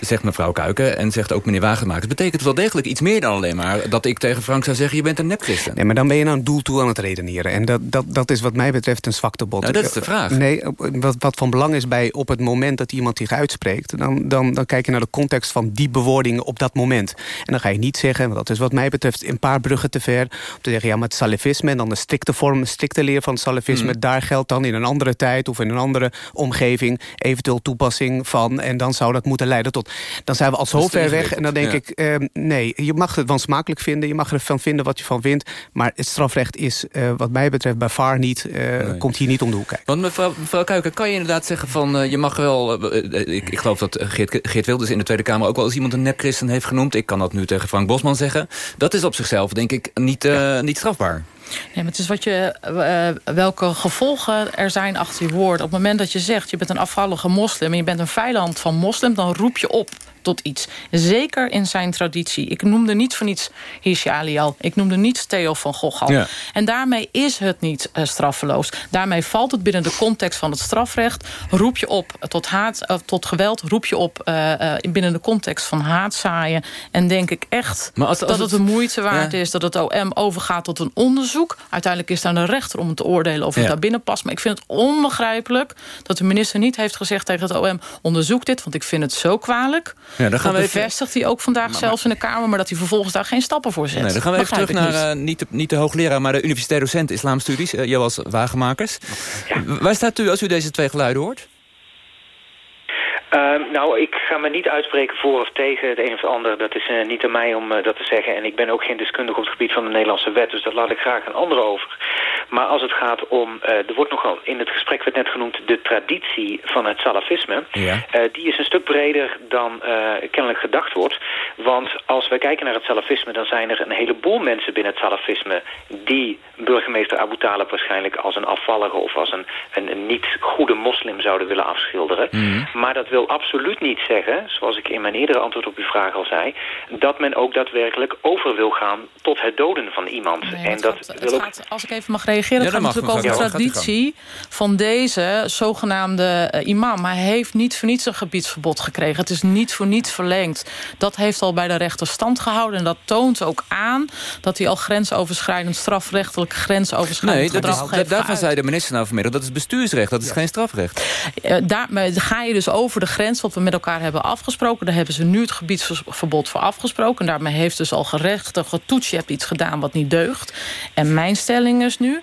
zegt mevrouw Kuiken... en zegt ook meneer Wagenmakers... betekent wel degelijk iets meer dan alleen maar... dat ik tegen Frank zou zeggen, je bent een nepchristen. Nee, maar dan ben je nou een doel toe aan het redeneren. En dat, dat, dat is wat mij betreft een zwaktebod. Nou, dat is de vraag. Nee, wat, wat van belang is bij op het moment dat iemand zich uitspreekt... Dan, dan, dan kijk je naar de context van die bewoordingen op dat moment. En dan ga je niet zeggen, want dat is wat mij betreft... een paar bruggen te ver, om te zeggen... ja, maar het salafisme en dan de strikte vorm, strikte leer van het salafisme salafisme. Mm. Daar geldt dan in een andere tijd of in een andere omgeving... eventueel toepassing van. En dan zou dat moeten leiden tot... Dan zijn we al zo ver weg. En dan denk ik, eh, nee, je mag het wel smakelijk vinden. Je mag ervan vinden wat je van vindt. Maar het strafrecht is, eh, wat mij betreft, bij VAR niet... eh, komt hier niet om de hoek kijken. Want mevrouw, mevrouw Kuiken, kan je inderdaad zeggen van... eh, je mag wel... ik, ik geloof dat Geert, Geert Wilders in de Tweede Kamer... ook wel eens iemand een nepchristen heeft genoemd. Ik kan dat nu tegen Frank Bosman zeggen. Dat is op zichzelf, denk ik, niet, eh, niet strafbaar. Nee, maar het is wat je, eh, welke gevolgen er zijn achter je woord. Op het moment dat je zegt, je bent een afvallige moslim... en je bent een vijand van moslim, dan roep je op tot iets. Zeker in zijn traditie. Ik noemde niet voor niets Hirsi Ali al. Ik noemde niet Theo van Gogh al. Ja. En daarmee is het niet uh, straffeloos. Daarmee valt het binnen de context van het strafrecht. Roep je op tot, haat, uh, tot geweld. Roep je op uh, binnen de context van haatzaaien. En denk ik echt Maar als, als dat het de moeite waard Ja. is... dat het OM overgaat tot een onderzoek. Uiteindelijk is het aan de rechter om te oordelen of het Ja. daar binnen past. Maar ik vind het onbegrijpelijk dat de minister niet heeft gezegd tegen het OM... onderzoek dit, want ik vind het zo kwalijk. Ja, dan gaan we even- bevestigt hij ook vandaag zelfs in de Kamer... maar dat hij vervolgens daar geen stappen voor zet. Nee, dan gaan we even terug naar niet. eh, niet, de, niet de hoogleraar... maar de universitair docent islamstudies, uh, Joas Wagemakers. Waar staat u als u deze twee geluiden hoort? Uh, nou, ik ga me niet uitspreken voor of tegen het een of het ander. Dat is uh, niet aan mij om uh, dat te zeggen. En ik ben ook geen deskundige op het gebied van de Nederlandse wet. Dus dat laat ik graag aan anderen over. Maar als het gaat om... Uh, er wordt nogal in het gesprek werd net genoemd... de traditie van het salafisme. Ja. die is een stuk breder dan kennelijk gedacht wordt. Want als wij kijken naar het salafisme... dan zijn er een heleboel mensen binnen het salafisme... die burgemeester Abu Talib waarschijnlijk als een afvallige... of als een, een, een niet goede moslim zouden willen afschilderen. Mm. Maar dat wil absoluut niet zeggen, zoals ik in mijn eerdere antwoord op uw vraag al zei, dat men ook daadwerkelijk over wil gaan tot het doden van iemand. Nee, en dat gaat- wil het ook... gaat, als ik even mag reageren, Ja, het gaat natuurlijk over de traditie van deze zogenaamde eh, imam. Hij heeft niet voor niets een gebiedsverbod gekregen. Het is niet voor niets verlengd. Dat heeft al bij de rechter stand gehouden. En dat toont ook aan dat hij al grensoverschrijdend strafrechtelijk grensoverschrijdend Nee, gedrag heeft daarvan zei de minister nou vanmiddag... dat is bestuursrecht, dat is geen strafrecht. Eh, daar ga je dus over de grens wat we met elkaar hebben afgesproken. Daar hebben ze nu het gebiedsverbod voor afgesproken. En daarmee heeft dus al gerechter getoetst. Je hebt iets gedaan wat niet deugt. En mijn stelling is nu...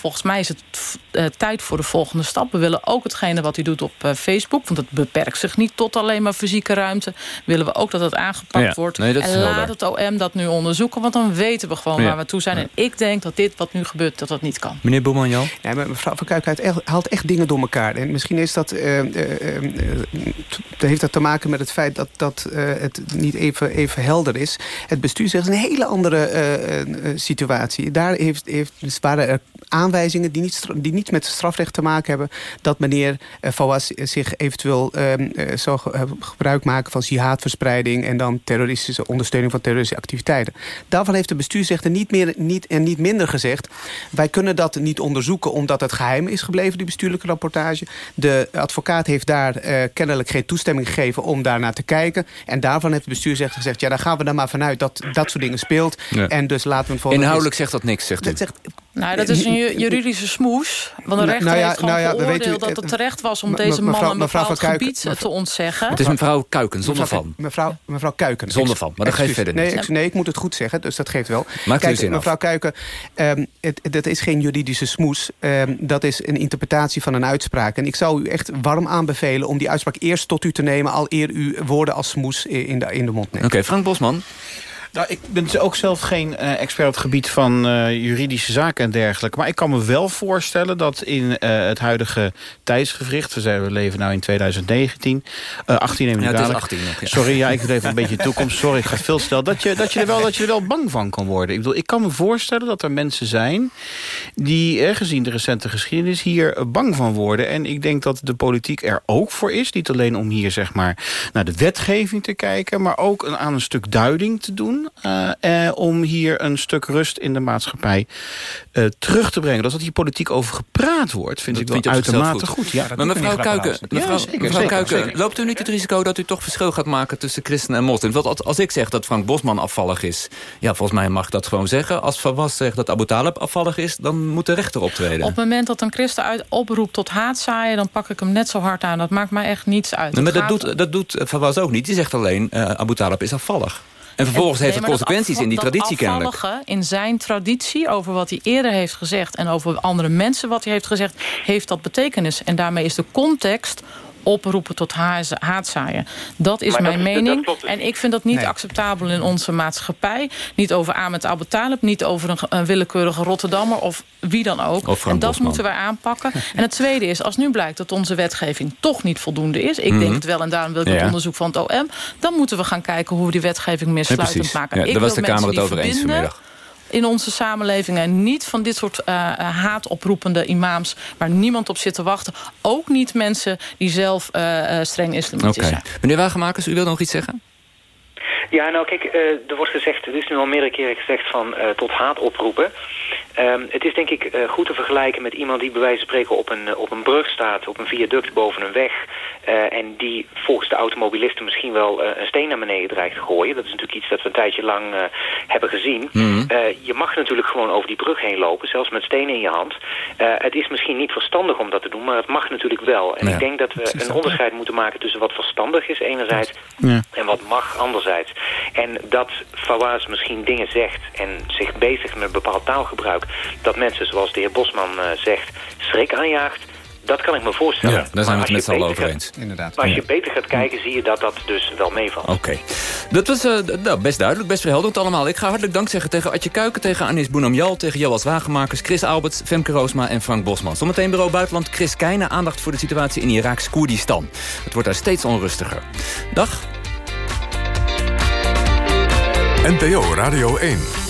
volgens mij is het uh, tijd voor de volgende stap. We willen ook hetgene wat u doet op uh, Facebook... want het beperkt zich niet tot alleen maar fysieke ruimte... willen we ook dat het aangepakt Ja, wordt. nee, en laat het OM dat nu onderzoeken... want dan weten we gewoon Ja. waar we toe zijn. En ik denk dat dit wat nu gebeurt, dat dat niet kan. Meneer Boeman-Jan? Maar mevrouw Van Kuik haalt echt, haalt echt dingen door elkaar. En misschien is dat, eh, eh, eh, eh, heeft dat te maken met het feit dat, dat eh, het niet even, even helder is. Het bestuur zegt een hele andere eh, eh, situatie. Daar heeft, heeft, dus waren er aanwijzingen die, niet, die niets met strafrecht te maken hebben... dat meneer Fawaz zich eventueel eh, eh, zou ge- eh, gebruik maken van jihadverspreiding... en dan terroristische ondersteuning van terroristische activiteiten. Daarvan heeft de bestuursrechter niet meer niet, en niet minder gezegd... wij kunnen dat niet onderzoeken omdat het geheim is gebleven, die bestuurlijke rapportage. De advocaat heeft daar kennelijk geen toestemming gegeven om daarnaar te kijken. En daarvan heeft de bestuursrechter gezegd... ja, daar gaan we dan maar vanuit dat dat soort dingen speelt. Ja. En dus laten we het. Inhoudelijk zegt dat niks, zegt u. Dat zegt, Nou, dat is een ju- juridische smoes. Want de Nou, rechter nou ja, heeft gewoon nou ja, we geoordeeld weten- dat het terecht was... om deze mevrouw- man een mevrouw bepaald gebied eh, te ontzeggen. Het is mevrouw Kuiken, zonder Mevrouw- van. Mevrouw, mevrouw Kuiken. Zonder van, maar dat geeft verder nee, niet. nee, ik moet het goed zeggen, dus dat geeft wel. Maakt uw Kijk, zin af. mevrouw Kuiken, ehm, het, dat is geen juridische smoes. Ehm, dat is een interpretatie van een uitspraak. En ik zou u echt warm aanbevelen om die uitspraak eerst tot u te nemen... al eer u woorden als smoes in de, in de mond neemt. Oké, Frank Bosman. Nou, ik ben dus ook zelf geen eh, expert op het gebied van eh, juridische zaken en dergelijke. Maar ik kan me wel voorstellen dat in eh, het huidige tijdsgevricht... we, zijn, we leven nu in 2019, eh 18 neem ik Ja, het is dadelijk. 18 nog, ja. Sorry, ja, ik leef een beetje toekomst. Sorry, ik ga veel stellen. Dat je, dat, je er wel, dat je er wel bang van kan worden. Ik bedoel, ik kan me voorstellen dat er mensen zijn... die, gezien de recente geschiedenis, hier bang van worden. En ik denk dat de politiek er ook voor is. Niet alleen om hier zeg maar naar de wetgeving te kijken... maar ook een, aan een stuk duiding te doen... eh, eh, om hier een stuk rust in de maatschappij eh, terug te brengen. Dat dat hier politiek over gepraat wordt, vind Dat ik wel vind je op zichzelf uitermate goed. goed. Ja, maar mevrouw Kuiken, mevrouw, ja, zeker, mevrouw zeker, Kuiken zeker. loopt u niet het risico dat u toch verschil gaat maken tussen christenen en moslims? Want als- als ik zeg dat Frank Bosman afvallig is, ja, volgens mij mag ik dat gewoon zeggen. Als Van Was zegt dat Abu Talib afvallig is, dan moet de rechter optreden. Op het moment dat een christen uit oproept tot haatzaaien... dan pak ik hem net zo hard aan. Dat maakt mij echt niets uit. Nee, maar dat gaat- doet, dat doet Van Was ook niet. Die zegt alleen, eh Abu Talib is afvallig. En vervolgens heeft het nee, consequenties in die traditie kennelijk. in zijn traditie over wat hij eerder heeft gezegd... en over andere mensen wat hij heeft gezegd, heeft dat betekenis. En daarmee is de context oproepen tot haatzaaien. Dat is Maar mijn dat- mening. klopt dus en ik vind dat niet Nee. acceptabel in onze maatschappij. Niet over Ahmed Abu Talib, niet over een, een willekeurige Rotterdammer... of wie dan ook. En dat Bosman. moeten wij aanpakken. en het tweede is, als nu blijkt dat onze wetgeving toch niet voldoende is... ik Mhm. denk het wel en daarom wil ik het onderzoek van het OM... dan moeten we gaan kijken hoe we die wetgeving meer sluitend maken. Ja, ik daar was wil de Kamer mensen het die over eens verbinden vanmiddag. In onze samenleving en niet van dit soort eh, eh, haatoproepende imams... waar niemand op zit te wachten. Ook niet mensen die zelf eh, eh, streng Oké. islamitisch zijn. Meneer Wagemakers, u wilde nog iets zeggen? Ja, nou kijk, eh, er wordt gezegd, het is nu al meerdere keren gezegd van eh, tot haat oproepen. Ehm, het is denk ik eh, goed te vergelijken met iemand die bij wijze van spreken op een, op een brug staat, op een viaduct boven een weg. Eh, en die volgens de automobilisten misschien wel eh, een steen naar beneden dreigt te gooien. Dat is natuurlijk iets dat we een tijdje lang eh, hebben gezien. Mhm. Je mag natuurlijk gewoon over die brug heen lopen, zelfs met stenen in je hand. Het is misschien niet verstandig om dat te doen, maar het mag natuurlijk wel. En Ja, ik denk dat we een onderscheid moeten maken tussen wat verstandig is enerzijds Ja. en wat mag anderzijds. En dat Fawaz misschien dingen zegt en zich bezigt met bepaald taalgebruik... dat mensen, zoals de heer Bosman zegt, schrik aanjaagt... dat kan ik me voorstellen. Ja, daar zijn we het met z'n allen over eens. Inderdaad. Maar als je beter gaat kijken, zie je dat dat dus wel meevalt. Oké. Dat was eh, nou, best duidelijk, best verhelderend allemaal. Ik ga hartelijk dank zeggen tegen Adje Kuiken, tegen Anis Boenamjal... tegen Joas Wagemakers, Chris Alberts, Femke Roosma en Frank Bosman. Zometeen bureau Buitenland, Chris Keijnen. Aandacht voor de situatie in Iraks Koerdistan. Het wordt daar steeds onrustiger. Dag. NPO Radio 1.